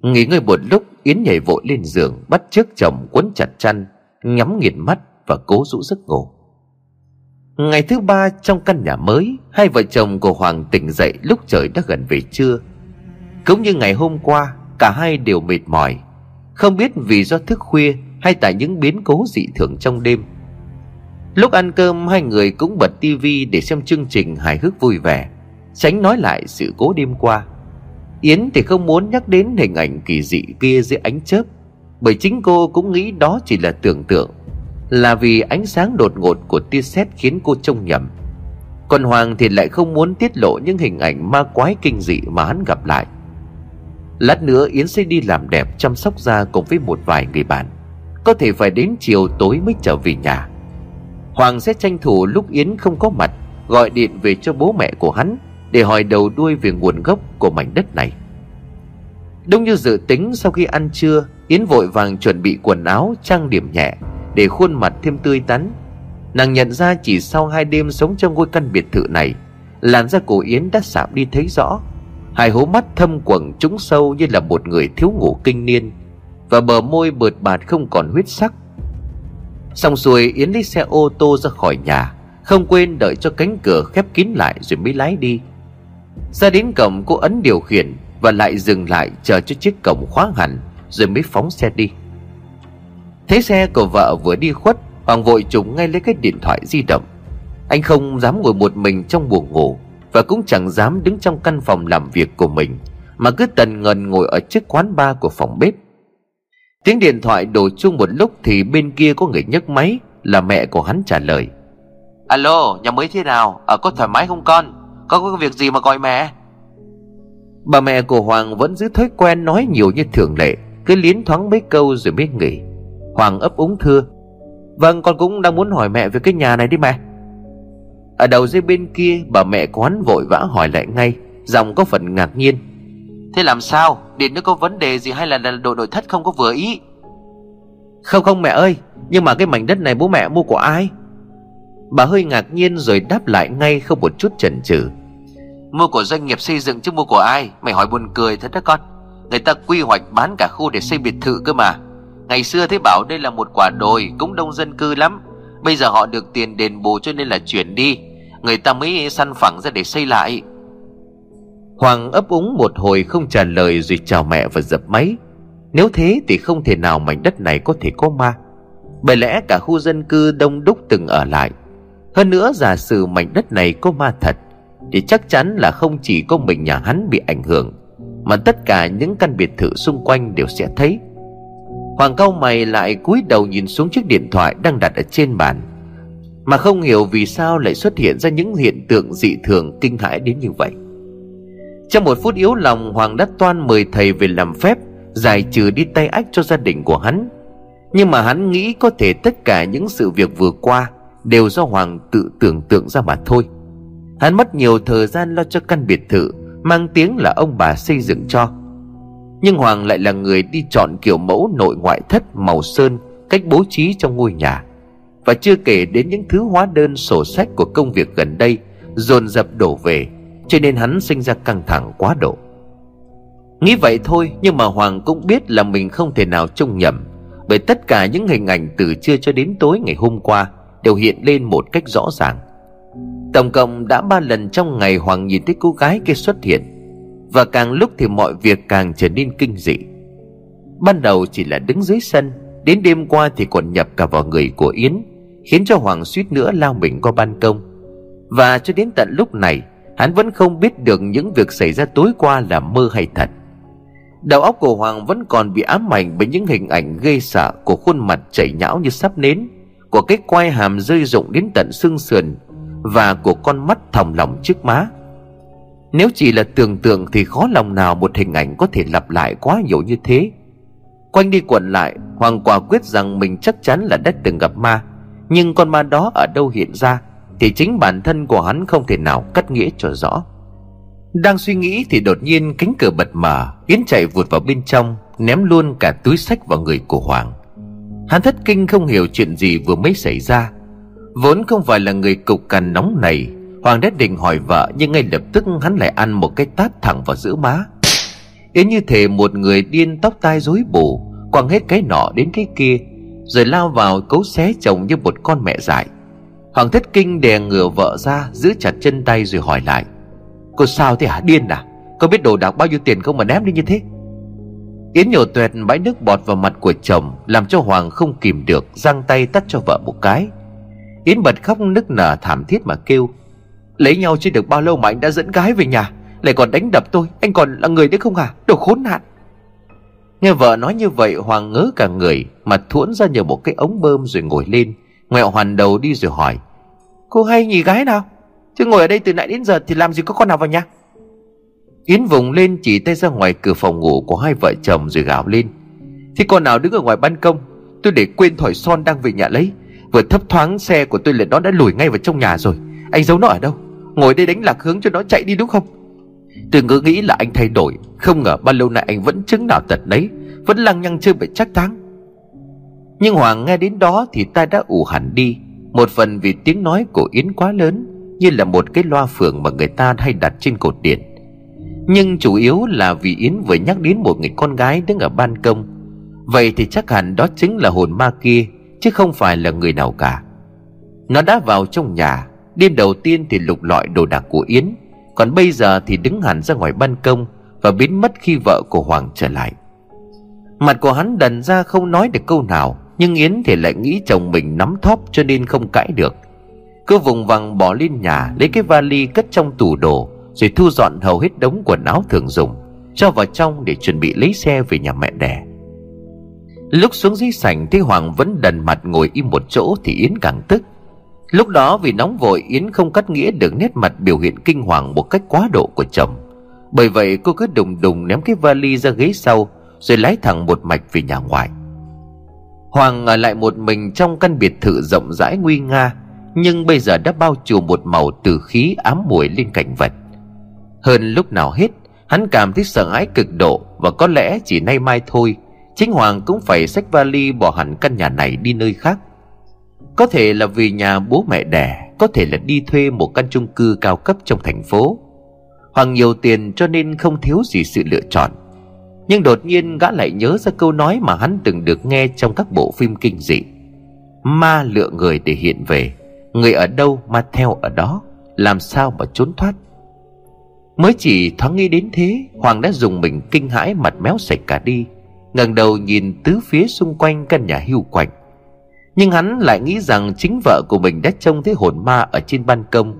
Nghỉ ngơi một lúc, Yến nhảy vội lên giường, Bắt trước chồng quấn chặt chăn Nhắm nghiền mắt và cố rũ giấc ngủ. Ngày thứ ba trong căn nhà mới, Hai vợ chồng của Hoàng tỉnh dậy lúc trời đã gần về trưa. Cũng như ngày hôm qua, Cả hai đều mệt mỏi. Không biết vì do thức khuya Hay tại những biến cố dị thường trong đêm. Lúc ăn cơm, hai người cũng bật tivi Để xem chương trình hài hước vui vẻ, Tránh nói lại sự cố đêm qua. Yến thì không muốn nhắc đến hình ảnh kỳ dị kia dưới ánh chớp, Bởi chính cô cũng nghĩ đó chỉ là tưởng tượng. Là vì ánh sáng đột ngột của tia sét khiến cô trông nhầm. Còn Hoàng thì lại không muốn tiết lộ những hình ảnh ma quái kinh dị mà hắn gặp lại. Lát nữa Yến sẽ đi làm đẹp chăm sóc da cùng với một vài người bạn. Có thể phải đến chiều tối mới trở về nhà. Hoàng sẽ tranh thủ lúc Yến không có mặt, Gọi điện về cho bố mẹ của hắn để hỏi đầu đuôi về nguồn gốc của mảnh đất này. Đúng như dự tính, sau khi ăn trưa, Yến vội vàng chuẩn bị quần áo, trang điểm nhẹ. Để khuôn mặt thêm tươi tắn. Nàng nhận ra chỉ sau hai đêm sống trong ngôi căn biệt thự này, Làn da cổ Yến đã sạm đi thấy rõ. Hai hố mắt thâm quầng trúng sâu như là một người thiếu ngủ kinh niên, Và bờ môi bợt bạt không còn huyết sắc. Xong xuôi, Yến lấy xe ô tô ra khỏi nhà, Không quên đợi cho cánh cửa khép kín lại rồi mới lái đi. Ra đến cổng, cô ấn điều khiển Và lại dừng lại chờ cho chiếc cổng khóa hẳn Rồi mới phóng xe đi. Thấy xe của vợ vừa đi khuất Hoàng vội trùng ngay lấy cái điện thoại di động. Anh không dám ngồi một mình trong buồng ngủ Và cũng chẳng dám đứng trong căn phòng làm việc của mình Mà cứ tần ngần ngồi ở chiếc quán bar của phòng bếp. Tiếng điện thoại đổ chung một lúc Thì bên kia có người nhấc máy Là mẹ của hắn trả lời. Alo nhà mới thế nào? Ở có thoải mái không con? Có có việc gì mà gọi mẹ? Bà mẹ của Hoàng vẫn giữ thói quen nói nhiều như thường lệ Cứ liến thoáng mấy câu rồi mới nghỉ Hoàng ấp úng thưa. Vâng con cũng đang muốn hỏi mẹ về cái nhà này đi mẹ. Ở đầu dây bên kia Bà mẹ của hắn vội vã hỏi lại ngay Giọng có phần ngạc nhiên. Thế làm sao? Điện nó có vấn đề gì hay là, là đồ nội thất không có vừa ý? Không không mẹ ơi Nhưng mà cái mảnh đất này bố mẹ mua của ai? Bà hơi ngạc nhiên rồi đáp lại ngay không một chút chần chừ. Mua của doanh nghiệp xây dựng chứ mua của ai? Mày hỏi buồn cười thật đó con. Người ta quy hoạch bán cả khu để xây biệt thự cơ mà. Ngày xưa thấy bảo đây là một quả đồi, Cũng đông dân cư lắm. Bây giờ họ được tiền đền bù cho nên là chuyển đi. Người ta mới săn phẳng ra để xây lại. Hoàng ấp úng một hồi không trả lời Rồi chào mẹ và dập máy. Nếu thế thì không thể nào mảnh đất này có thể có ma. Bởi lẽ cả khu dân cư đông đúc từng ở lại. Hơn nữa giả sử mảnh đất này có ma thật, Thì chắc chắn là không chỉ có mình nhà hắn bị ảnh hưởng, Mà tất cả những căn biệt thự xung quanh đều sẽ thấy. Hoàng cao mày lại cúi đầu nhìn xuống chiếc điện thoại đang đặt ở trên bàn. Mà không hiểu vì sao lại xuất hiện ra những hiện tượng dị thường kinh hãi đến như vậy. Trong một phút yếu lòng, Hoàng đã toan mời thầy về làm phép, Giải trừ đi tay ách cho gia đình của hắn. Nhưng mà hắn nghĩ có thể tất cả những sự việc vừa qua Đều do Hoàng tự tưởng tượng ra mà thôi. Hắn mất nhiều thời gian lo cho căn biệt thự, Mang tiếng là ông bà xây dựng cho nhưng Hoàng lại là người đi chọn kiểu mẫu nội ngoại thất màu sơn, Cách bố trí trong ngôi nhà. Và chưa kể đến những thứ hóa đơn sổ sách của công việc gần đây, Dồn dập đổ về, Cho nên hắn sinh ra căng thẳng quá độ. Nghĩ vậy thôi, Nhưng mà Hoàng cũng biết là mình không thể nào trông nhầm, Bởi tất cả những hình ảnh từ trưa cho đến tối ngày hôm qua Đều hiện lên một cách rõ ràng. Tổng cộng đã ba lần trong ngày Hoàng nhìn thấy cô gái kia xuất hiện và càng lúc thì mọi việc càng trở nên kinh dị. Ban đầu chỉ là đứng dưới sân, Đến đêm qua thì còn nhập cả vào người của Yến, Khiến cho Hoàng suýt nữa lao mình qua ban công. Và cho đến tận lúc này, Hắn vẫn không biết được những việc xảy ra tối qua là mơ hay thật. Đầu óc của Hoàng vẫn còn bị ám ảnh bởi những hình ảnh ghê sợ Của khuôn mặt chảy nhão như sắp nến, Của cái quai hàm rơi rụng đến tận xương sườn Và của con mắt thòng lòng trước má nếu chỉ là tưởng tượng thì khó lòng nào một hình ảnh có thể lặp lại quá nhiều như thế. Quanh đi quẩn lại, Hoàng quả quyết rằng mình chắc chắn là đã từng gặp ma. Nhưng con ma đó ở đâu hiện ra Thì chính bản thân của hắn không thể nào cắt nghĩa cho rõ. Đang suy nghĩ thì đột nhiên cánh cửa bật mở Yến chạy vụt vào bên trong, Ném luôn cả túi sách vào người của Hoàng. Hắn thất kinh không hiểu chuyện gì vừa mới xảy ra. Vốn không phải là người cục cằn nóng này Hoàng đã định hỏi vợ, Nhưng ngay lập tức hắn lại ăn một cái tát thẳng vào giữa má. Yến như thể một người điên tóc tai rối bù, Quăng hết cái nọ đến cái kia, Rồi lao vào cấu xé chồng như một con mẹ dại. Hoàng thất kinh đè ngửa vợ ra, Giữ chặt chân tay rồi hỏi lại, Cô sao thế hả? Điên à? Có biết đồ đạc bao nhiêu tiền không mà ném đi như thế? Yến nhổ tuẹt bãi nước bọt vào mặt của chồng, Làm cho Hoàng không kìm được, Giang tay tắt cho vợ một cái. Yến bật khóc nức nở thảm thiết mà kêu Lấy nhau chưa được bao lâu mà anh đã dẫn gái về nhà. Lại còn đánh đập tôi. Anh còn là người đấy không à Đồ khốn nạn. Nghe vợ nói như vậy, Hoàng ngớ cả người Mặt thuẫn ra nhờ một cái ống bơm rồi ngồi lên. Ngoẹo hoàn đầu đi rồi hỏi, Cô hay nhì gái nào? Chứ ngồi ở đây từ nãy đến giờ thì làm gì có con nào vào nhà? Yến vùng lên, chỉ tay ra ngoài cửa phòng ngủ của hai vợ chồng rồi gào lên Thì con nào đứng ở ngoài ban công? Tôi để quên thỏi son đang về nhà lấy. Vừa thấp thoáng xe của tôi là nó đã lùi ngay vào trong nhà rồi. Anh giấu nó ở đâu? Ngồi đây đánh lạc hướng cho nó chạy đi đúng không? Tôi ngỡ nghĩ là anh thay đổi. Không ngờ bao lâu nay anh vẫn chứng nào tật đấy Vẫn lăng nhăng chưa bị chắc thắng. Nhưng Hoàng nghe đến đó Thì ta đã ủ hẳn đi. Một phần vì tiếng nói của Yến quá lớn, Như là một cái loa phường mà người ta hay đặt trên cột điện. Nhưng chủ yếu là vì Yến vừa nhắc đến một người con gái đứng ở ban công. Vậy thì chắc hẳn đó chính là hồn ma kia, Chứ không phải là người nào cả. Nó đã vào trong nhà Đêm đầu tiên thì lục lọi đồ đạc của Yến, Còn bây giờ thì đứng hẳn ra ngoài ban công Và biến mất khi vợ của Hoàng trở lại. Mặt của hắn đần ra không nói được câu nào, Nhưng Yến thì lại nghĩ chồng mình nắm thóp cho nên không cãi được. Cứ vùng vằng bỏ lên nhà, Lấy cái vali cất trong tủ đồ, Rồi thu dọn hầu hết đống quần áo thường dùng, Cho vào trong để chuẩn bị lấy xe về nhà mẹ đẻ. Lúc xuống dưới sảnh thấy Hoàng vẫn đần mặt ngồi im một chỗ Thì Yến càng tức. Lúc đó vì nóng vội, Yến không cắt nghĩa được nét mặt biểu hiện kinh hoàng một cách quá độ của chồng. Bởi vậy cô cứ đùng đùng ném cái vali ra ghế sau, Rồi lái thẳng một mạch về nhà ngoài Hoàng ở lại một mình trong căn biệt thự rộng rãi nguy nga, Nhưng bây giờ đã bao trùm một màu từ khí ám mùi lên cảnh vật. Hơn lúc nào hết, Hắn cảm thấy sợ hãi cực độ Và có lẽ chỉ nay mai thôi, Chính Hoàng cũng phải xách vali bỏ hẳn căn nhà này đi nơi khác. Có thể là vì nhà bố mẹ đẻ, Có thể là đi thuê một căn chung cư cao cấp trong thành phố. Hoàng nhiều tiền cho nên không thiếu gì sự lựa chọn. Nhưng đột nhiên gã lại nhớ ra câu nói mà hắn từng được nghe trong các bộ phim kinh dị. Ma lựa người để hiện về. Người ở đâu ma theo ở đó? Làm sao mà trốn thoát? Mới chỉ thoáng nghĩ đến thế, Hoàng đã dùng mình kinh hãi mặt méo sạch cả đi. Ngẩng đầu nhìn tứ phía xung quanh căn nhà hưu quạnh nhưng hắn lại nghĩ rằng chính vợ của mình đã trông thấy hồn ma ở trên ban công,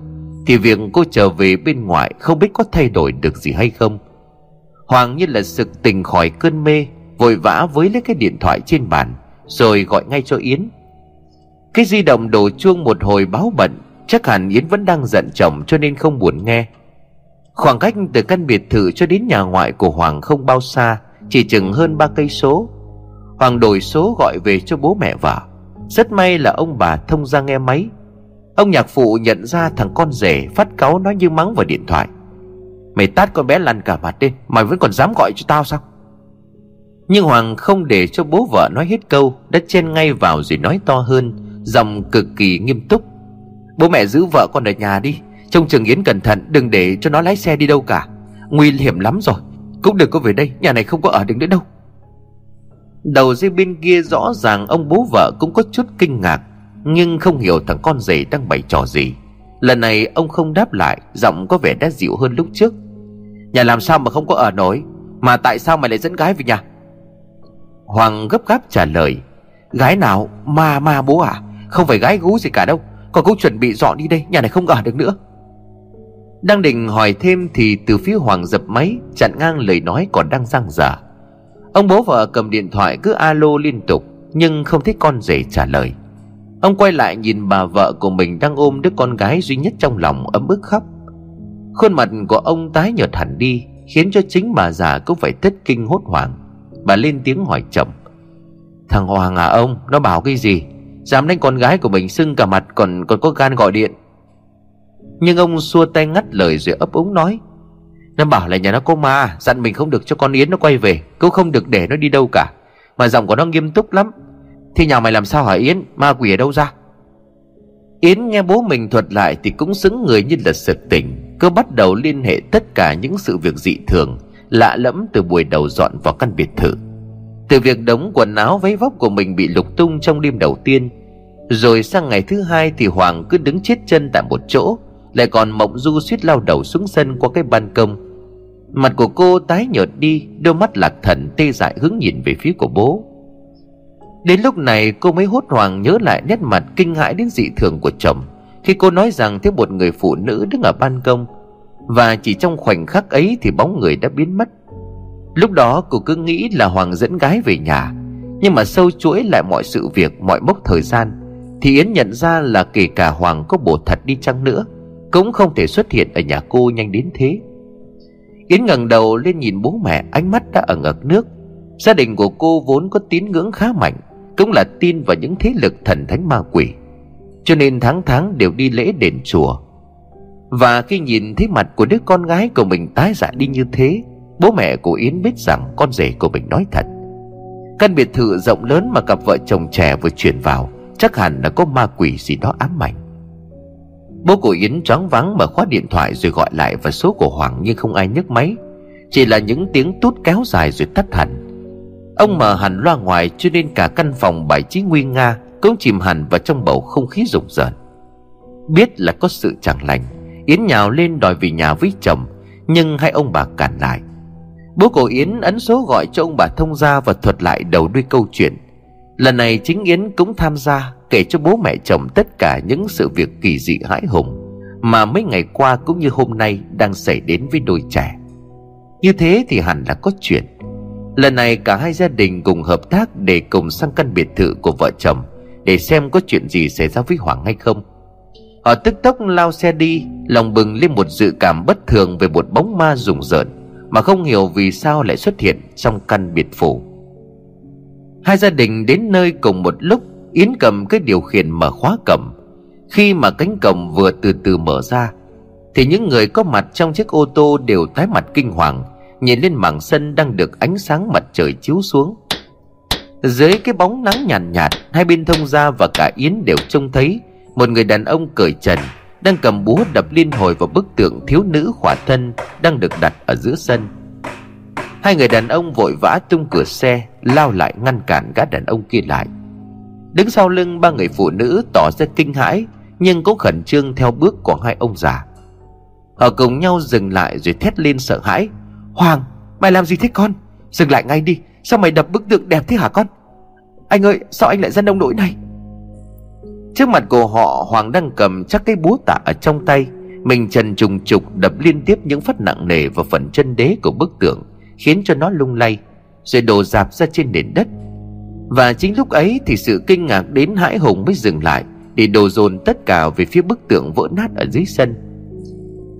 thì việc cô trở về bên ngoài không biết có thay đổi được gì hay không. Hoàng như là sực tỉnh khỏi cơn mê, vội vã với lấy cái điện thoại trên bàn, rồi gọi ngay cho yến. Cái di động đổ chuông một hồi báo bận, chắc hẳn yến vẫn đang giận chồng cho nên không buồn nghe. Khoảng cách từ căn biệt thự cho đến nhà ngoại của hoàng không bao xa, chỉ chừng hơn ba cây số. Hoàng đổi số gọi về cho bố mẹ vợ rất may là ông bà thông ra nghe máy. Ông nhạc phụ nhận ra thằng con rể phát cáu nói như mắng vào điện thoại. Mày tát con bé lăn cả mặt đi mày vẫn còn dám gọi cho tao sao? Nhưng hoàng không để cho bố vợ nói hết câu, đã chen ngay vào rồi nói to hơn, giọng cực kỳ nghiêm túc. Bố mẹ giữ vợ con ở nhà đi, trông trường yến cẩn thận, đừng để cho nó lái xe đi đâu cả. Nguy hiểm lắm rồi, cũng đừng có về đây, Nhà này không có ở được nữa đâu. Đầu dây bên kia rõ ràng ông bố vợ cũng có chút kinh ngạc, Nhưng không hiểu thằng con rể đang bày trò gì. Lần này ông không đáp lại, Giọng có vẻ đã dịu hơn lúc trước. Nhà làm sao mà không có ở nổi? Mà tại sao mày lại dẫn gái về nhà? Hoàng gấp gáp trả lời, Gái nào? Ma ma bố à? Không phải gái gú gì cả đâu. Con cũng chuẩn bị dọn đi đây, Nhà này không ở được nữa. Đang định hỏi thêm thì từ phía Hoàng dập máy, Chặn ngang lời nói còn đang giang dở. Ông bố vợ cầm điện thoại cứ alo liên tục, Nhưng không thấy con rể trả lời. Ông quay lại nhìn bà vợ của mình đang ôm đứa con gái duy nhất trong lòng ấm ức khóc. Khuôn mặt của ông tái nhợt hẳn đi, Khiến cho chính bà già cũng phải thất kinh hốt hoảng. Bà lên tiếng hỏi chậm. Thằng Hoàng à ông, Nó bảo cái gì? Dám đánh con gái của mình sưng cả mặt Còn còn có gan gọi điện. Nhưng ông xua tay ngắt lời rồi ấp úng nói. Nó bảo là nhà nó có ma, Dặn mình không được cho con Yến nó quay về, Cũng không được để nó đi đâu cả. Mà giọng của nó nghiêm túc lắm. Thì nhà mày làm sao hả Yến, Ma quỷ ở đâu ra? Yến nghe bố mình thuật lại Thì cũng xứng người như là sực tỉnh Cứ bắt đầu liên hệ tất cả những sự việc dị thường, Lạ lẫm từ buổi đầu dọn vào căn biệt thự. Từ việc đống quần áo váy vóc của mình bị lục tung trong đêm đầu tiên, Rồi sang ngày thứ hai thì Hoàng cứ đứng chết chân tại một chỗ lại còn mộng du suýt lao đầu xuống sân qua cái ban công. Mặt của cô tái nhợt đi, đôi mắt lạc thần tê dại hướng nhìn về phía của bố. Đến lúc này, cô mới hốt hoảng nhớ lại nét mặt kinh hãi đến dị thường của chồng, khi cô nói rằng thấy một người phụ nữ đứng ở ban công, và chỉ trong khoảnh khắc ấy thì bóng người đã biến mất. Lúc đó, cô cứ nghĩ là hoàng dẫn gái về nhà, nhưng mà sâu chuỗi lại mọi sự việc, mọi mốc thời gian, thì yến nhận ra là kể cả hoàng có bổ thật đi chăng nữa cũng không thể xuất hiện ở nhà cô nhanh đến thế. Yến ngẩng đầu lên nhìn bố mẹ, ánh mắt đã ở ngực nước. Gia đình của cô vốn có tín ngưỡng khá mạnh, cũng là tin vào những thế lực thần thánh ma quỷ. Cho nên tháng tháng đều đi lễ đền chùa. Và khi nhìn thấy mặt của đứa con gái của mình tái dạ đi như thế, bố mẹ của yến biết rằng con rể của mình nói thật. Căn biệt thự rộng lớn mà cặp vợ chồng trẻ vừa chuyển vào, Chắc hẳn là có ma quỷ gì đó ám ảnh. Bố của Yến choáng vắng mở khóa điện thoại rồi gọi lại vào số của Hoàng nhưng không ai nhấc máy. Chỉ là những tiếng tút kéo dài rồi tắt hẳn. Ông mở hẳn loa ngoài cho nên cả căn phòng bài trí nguy nga Cũng chìm hẳn vào trong bầu không khí rùng rợn. Biết là có sự chẳng lành, Yến nhào lên đòi về nhà với chồng, Nhưng hai ông bà cản lại. Bố của Yến ấn số gọi cho ông bà thông gia Và thuật lại đầu đuôi câu chuyện. Lần này chính Yến cũng tham gia Kể cho bố mẹ chồng tất cả những sự việc kỳ dị hãi hùng Mà mấy ngày qua cũng như hôm nay Đang xảy đến với đôi trẻ. Như thế thì hẳn là có chuyện. Lần này cả hai gia đình cùng hợp tác Để cùng sang căn biệt thự của vợ chồng Để xem có chuyện gì xảy ra với Hoàng hay không. Họ tức tốc lao xe đi, Lòng bừng lên một dự cảm bất thường Về một bóng ma rùng rợn Mà không hiểu vì sao lại xuất hiện Trong căn biệt phủ. Hai gia đình đến nơi cùng một lúc Yến cầm cái điều khiển mở khóa cầm Khi mà cánh cổng vừa từ từ mở ra Thì những người có mặt trong chiếc ô tô đều tái mặt kinh hoàng Nhìn lên mảng sân đang được ánh sáng mặt trời chiếu xuống. Dưới cái bóng nắng nhàn nhạt, nhạt Hai bên thông gia và cả Yến đều trông thấy Một người đàn ông cởi trần Đang cầm búa đập liên hồi vào bức tượng thiếu nữ khỏa thân Đang được đặt ở giữa sân. Hai người đàn ông vội vã tung cửa xe Lao lại ngăn cản gã đàn ông kia lại. Đứng sau lưng ba người phụ nữ tỏ ra kinh hãi, Nhưng cũng khẩn trương theo bước của hai ông già. Họ cùng nhau dừng lại rồi thét lên sợ hãi. Hoàng, mày làm gì thế con? Dừng lại ngay đi, Sao mày đập bức tượng đẹp thế hả con? Anh ơi, sao anh lại ra nông nỗi này? Trước mặt của họ, Hoàng đang cầm chắc cái búa tạ ở trong tay. Mình trần trùng trục đập liên tiếp những phát nặng nề vào phần chân đế của bức tượng, Khiến cho nó lung lay, Rồi đổ dạp ra trên nền đất và chính lúc ấy thì sự kinh ngạc đến hãi hùng mới dừng lại, Để đổ dồn tất cả về phía bức tượng vỡ nát ở dưới sân.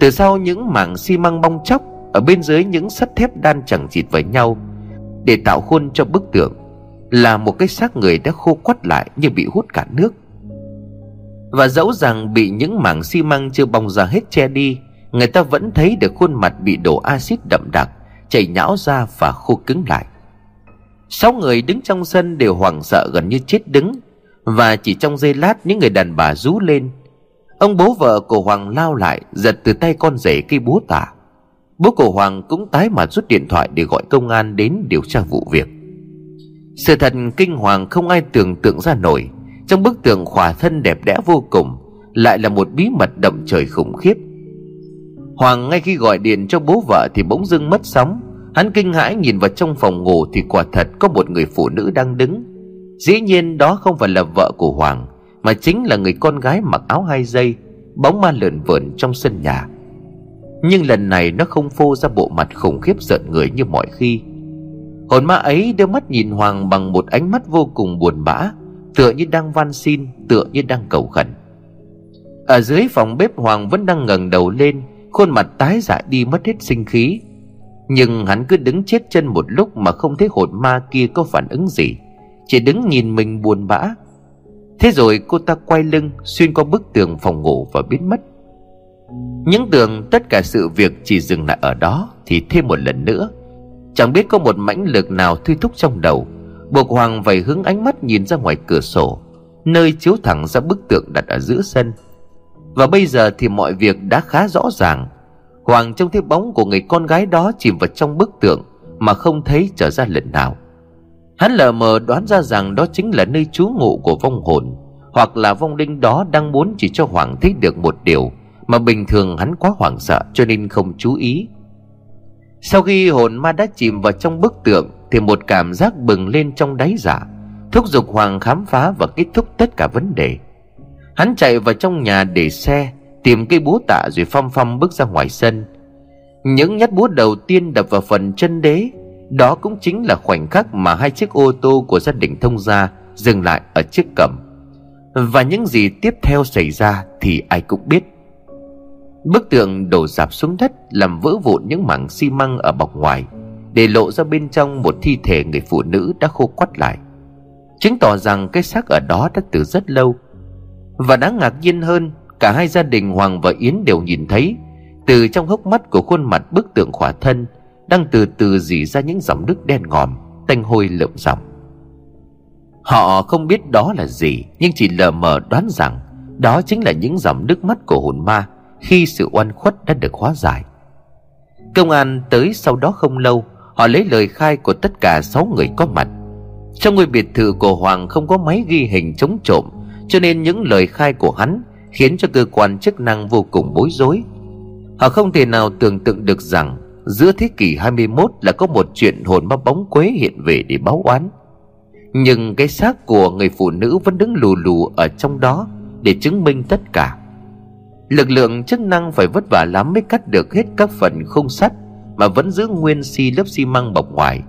Từ sau những mảng xi măng bong chóc, Ở bên dưới những sắt thép đan chẳng chịt với nhau, Để tạo khuôn cho bức tượng, Là một cái xác người đã khô quắt lại như bị hút cả nước. Và dẫu rằng bị những mảng xi măng chưa bong ra hết che đi, Người ta vẫn thấy được khuôn mặt bị đổ axit đậm đặc, chảy nhão ra và khô cứng lại sáu người đứng trong sân đều hoảng sợ gần như chết đứng, và chỉ trong giây lát những người đàn bà rú lên. Ông bố vợ của hoàng lao lại, giật từ tay con rể cây búa tả. Bố của hoàng cũng tái mặt rút điện thoại để gọi công an đến điều tra vụ việc. Sự thật kinh hoàng không ai tưởng tượng ra nổi. Trong bức tượng khỏa thân đẹp đẽ vô cùng, lại là một bí mật đậm trời khủng khiếp. Hoàng ngay khi gọi điện cho bố vợ thì bỗng dưng mất sóng. Hắn kinh hãi nhìn vào trong phòng ngủ thì quả thật có một người phụ nữ đang đứng. Dĩ nhiên đó không phải là vợ của Hoàng, Mà chính là người con gái mặc áo hai dây, Bóng ma lượn vượn trong sân nhà. Nhưng lần này nó không phô ra bộ mặt khủng khiếp giận người như mọi khi. Hồn ma ấy đưa mắt nhìn Hoàng bằng một ánh mắt vô cùng buồn bã, Tựa như đang van xin, Tựa như đang cầu khẩn. Ở dưới phòng bếp Hoàng vẫn đang ngẩng đầu lên, Khuôn mặt tái dại đi mất hết sinh khí. Nhưng hắn cứ đứng chết chân một lúc Mà không thấy hồn ma kia có phản ứng gì. Chỉ đứng nhìn mình buồn bã. Thế rồi cô ta quay lưng, Xuyên qua bức tường phòng ngủ và biến mất. Những tưởng tất cả sự việc chỉ dừng lại ở đó, Thì thêm một lần nữa. Chẳng biết có một mãnh lực nào thuy thúc trong đầu. Buộc Hoàng phải hướng ánh mắt nhìn ra ngoài cửa sổ, Nơi chiếu thẳng ra bức tượng đặt ở giữa sân. Và bây giờ thì mọi việc đã khá rõ ràng. Hoàng trông thấy bóng của người con gái đó chìm vào trong bức tượng Mà không thấy trở ra lần nào. Hắn lờ mờ đoán ra rằng đó chính là nơi trú ngụ của vong hồn Hoặc là vong linh đó đang muốn chỉ cho Hoàng thấy được một điều Mà bình thường hắn quá hoảng sợ cho nên không chú ý. Sau khi hồn ma đã chìm vào trong bức tượng Thì một cảm giác bừng lên trong đáy giả dạ, Thúc giục Hoàng khám phá và kết thúc tất cả vấn đề. Hắn chạy vào trong nhà để xe Tìm cây búa tạ rồi phong phong bước ra ngoài sân. Những nhát búa đầu tiên đập vào phần chân đế, Đó cũng chính là khoảnh khắc mà hai chiếc ô tô của gia đình thông gia Dừng lại ở chiếc cẩm Và những gì tiếp theo xảy ra thì ai cũng biết. Bức tượng đổ dạp xuống đất Làm vỡ vụn những mảng xi măng ở bọc ngoài, Để lộ ra bên trong một thi thể người phụ nữ đã khô quắt lại. Chứng tỏ rằng cái xác ở đó đã từ rất lâu. Và đáng ngạc nhiên hơn Cả hai gia đình Hoàng và Yến đều nhìn thấy. Từ trong hốc mắt của khuôn mặt bức tượng khỏa thân, Đang từ từ dỉ ra những dòng nước đen ngòm, Tanh hôi lợm dòng Họ không biết đó là gì, Nhưng chỉ lờ mờ đoán rằng Đó chính là những dòng nước mắt của hồn ma Khi sự oan khuất đã được hóa giải. Công an tới sau đó không lâu, Họ lấy lời khai của tất cả sáu người có mặt. Trong ngôi biệt thự của Hoàng không có máy ghi hình chống trộm, Cho nên những lời khai của hắn Khiến cho cơ quan chức năng vô cùng bối rối. Họ không thể nào tưởng tượng được rằng Giữa thế kỷ 21 là có một chuyện hồn ma bóng quế hiện về để báo oán. Nhưng cái xác của người phụ nữ vẫn đứng lù lù ở trong đó Để chứng minh tất cả. Lực lượng chức năng phải vất vả lắm mới cắt được hết các phần khung sắt Mà vẫn giữ nguyên xi lớp xi măng bọc ngoài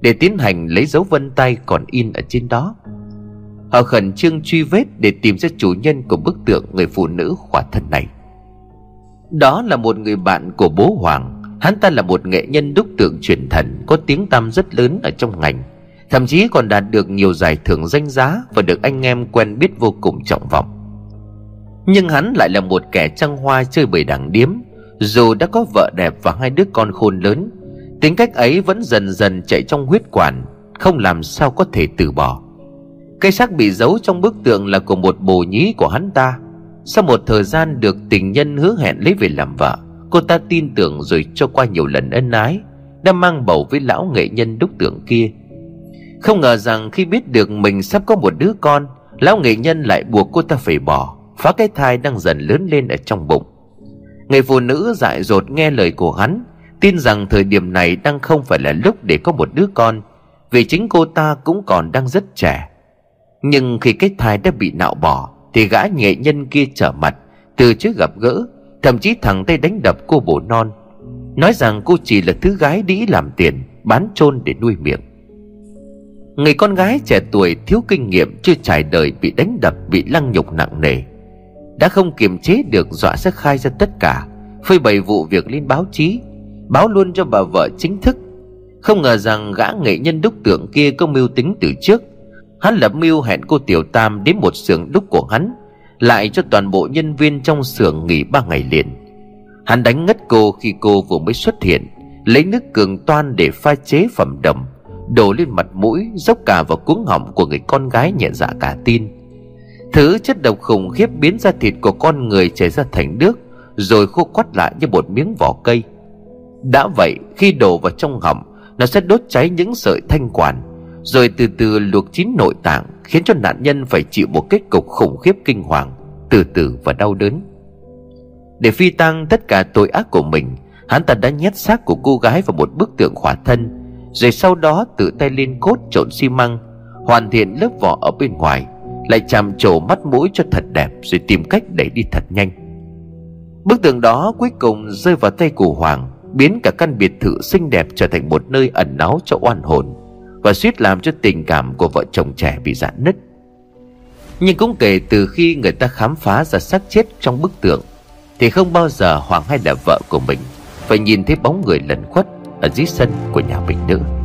Để tiến hành lấy dấu vân tay còn in ở trên đó. Họ khẩn trương truy vết để tìm ra chủ nhân của bức tượng người phụ nữ khỏa thân này. Đó là một người bạn của bố Hoàng. Hắn ta là một nghệ nhân đúc tượng truyền thần, Có tiếng tăm rất lớn ở trong ngành. Thậm chí còn đạt được nhiều giải thưởng danh giá Và được anh em quen biết vô cùng trọng vọng. Nhưng hắn lại là một kẻ trăng hoa chơi bời đảng điếm. Dù đã có vợ đẹp và hai đứa con khôn lớn, Tính cách ấy vẫn dần dần chạy trong huyết quản, Không làm sao có thể từ bỏ. Cây xác bị giấu trong bức tượng là của một bồ nhí của hắn ta. Sau một thời gian được tình nhân hứa hẹn lấy về làm vợ, Cô ta tin tưởng rồi cho qua nhiều lần ân ái, Đã mang bầu với lão nghệ nhân đúc tượng kia. Không ngờ rằng khi biết được mình sắp có một đứa con, Lão nghệ nhân lại buộc cô ta phải bỏ, Phá cái thai đang dần lớn lên ở trong bụng. Người phụ nữ dại dột nghe lời của hắn, Tin rằng thời điểm này đang không phải là lúc để có một đứa con, Vì chính cô ta cũng còn đang rất trẻ. Nhưng khi cái thai đã bị nạo bỏ Thì gã nghệ nhân kia trở mặt, Từ trước gặp gỡ, Thậm chí thẳng tay đánh đập cô bổ non. Nói rằng cô chỉ là thứ gái đĩ làm tiền, Bán chôn để nuôi miệng. Người con gái trẻ tuổi thiếu kinh nghiệm, Chưa trải đời, bị đánh đập, Bị lăng nhục nặng nề, Đã không kiềm chế được dọa sẽ khai ra tất cả, Phơi bày vụ việc lên báo chí, Báo luôn cho bà vợ chính thức. Không ngờ rằng gã nghệ nhân đúc tượng kia có mưu tính từ trước Hắn lập mưu hẹn cô Tiểu Tam đến một xưởng đúc của hắn, lại cho toàn bộ nhân viên trong xưởng nghỉ ba ngày liền. Hắn đánh ngất cô khi cô vừa mới xuất hiện, lấy nước cường toan để pha chế phẩm đầm đổ lên mặt mũi, dốc cả vào cuống họng của người con gái nhẹ dạ cả tin. Thứ chất độc khủng khiếp biến ra thịt của con người chảy ra thành nước, rồi khô quắt lại như một miếng vỏ cây. Đã vậy, khi đổ vào trong họng, nó sẽ đốt cháy những sợi thanh quản rồi từ từ luộc chín nội tạng, khiến cho nạn nhân phải chịu một kết cục khủng khiếp kinh hoàng, từ từ và đau đớn. Để phi tăng tất cả tội ác của mình, hắn ta đã nhét xác của cô gái vào một bức tượng khỏa thân, rồi sau đó tự tay lên cốt trộn xi măng, hoàn thiện lớp vỏ ở bên ngoài, lại chạm trổ mắt mũi cho thật đẹp rồi tìm cách đẩy đi thật nhanh. Bức tượng đó cuối cùng rơi vào tay của hoàng, biến cả căn biệt thự xinh đẹp trở thành một nơi ẩn náu cho oan hồn và suýt làm cho tình cảm của vợ chồng trẻ bị rạn nứt. Nhưng cũng kể từ khi người ta khám phá ra xác chết trong bức tượng, thì không bao giờ hoàng hay là vợ của mình phải nhìn thấy bóng người lẩn khuất ở dưới sân của nhà mình nữa.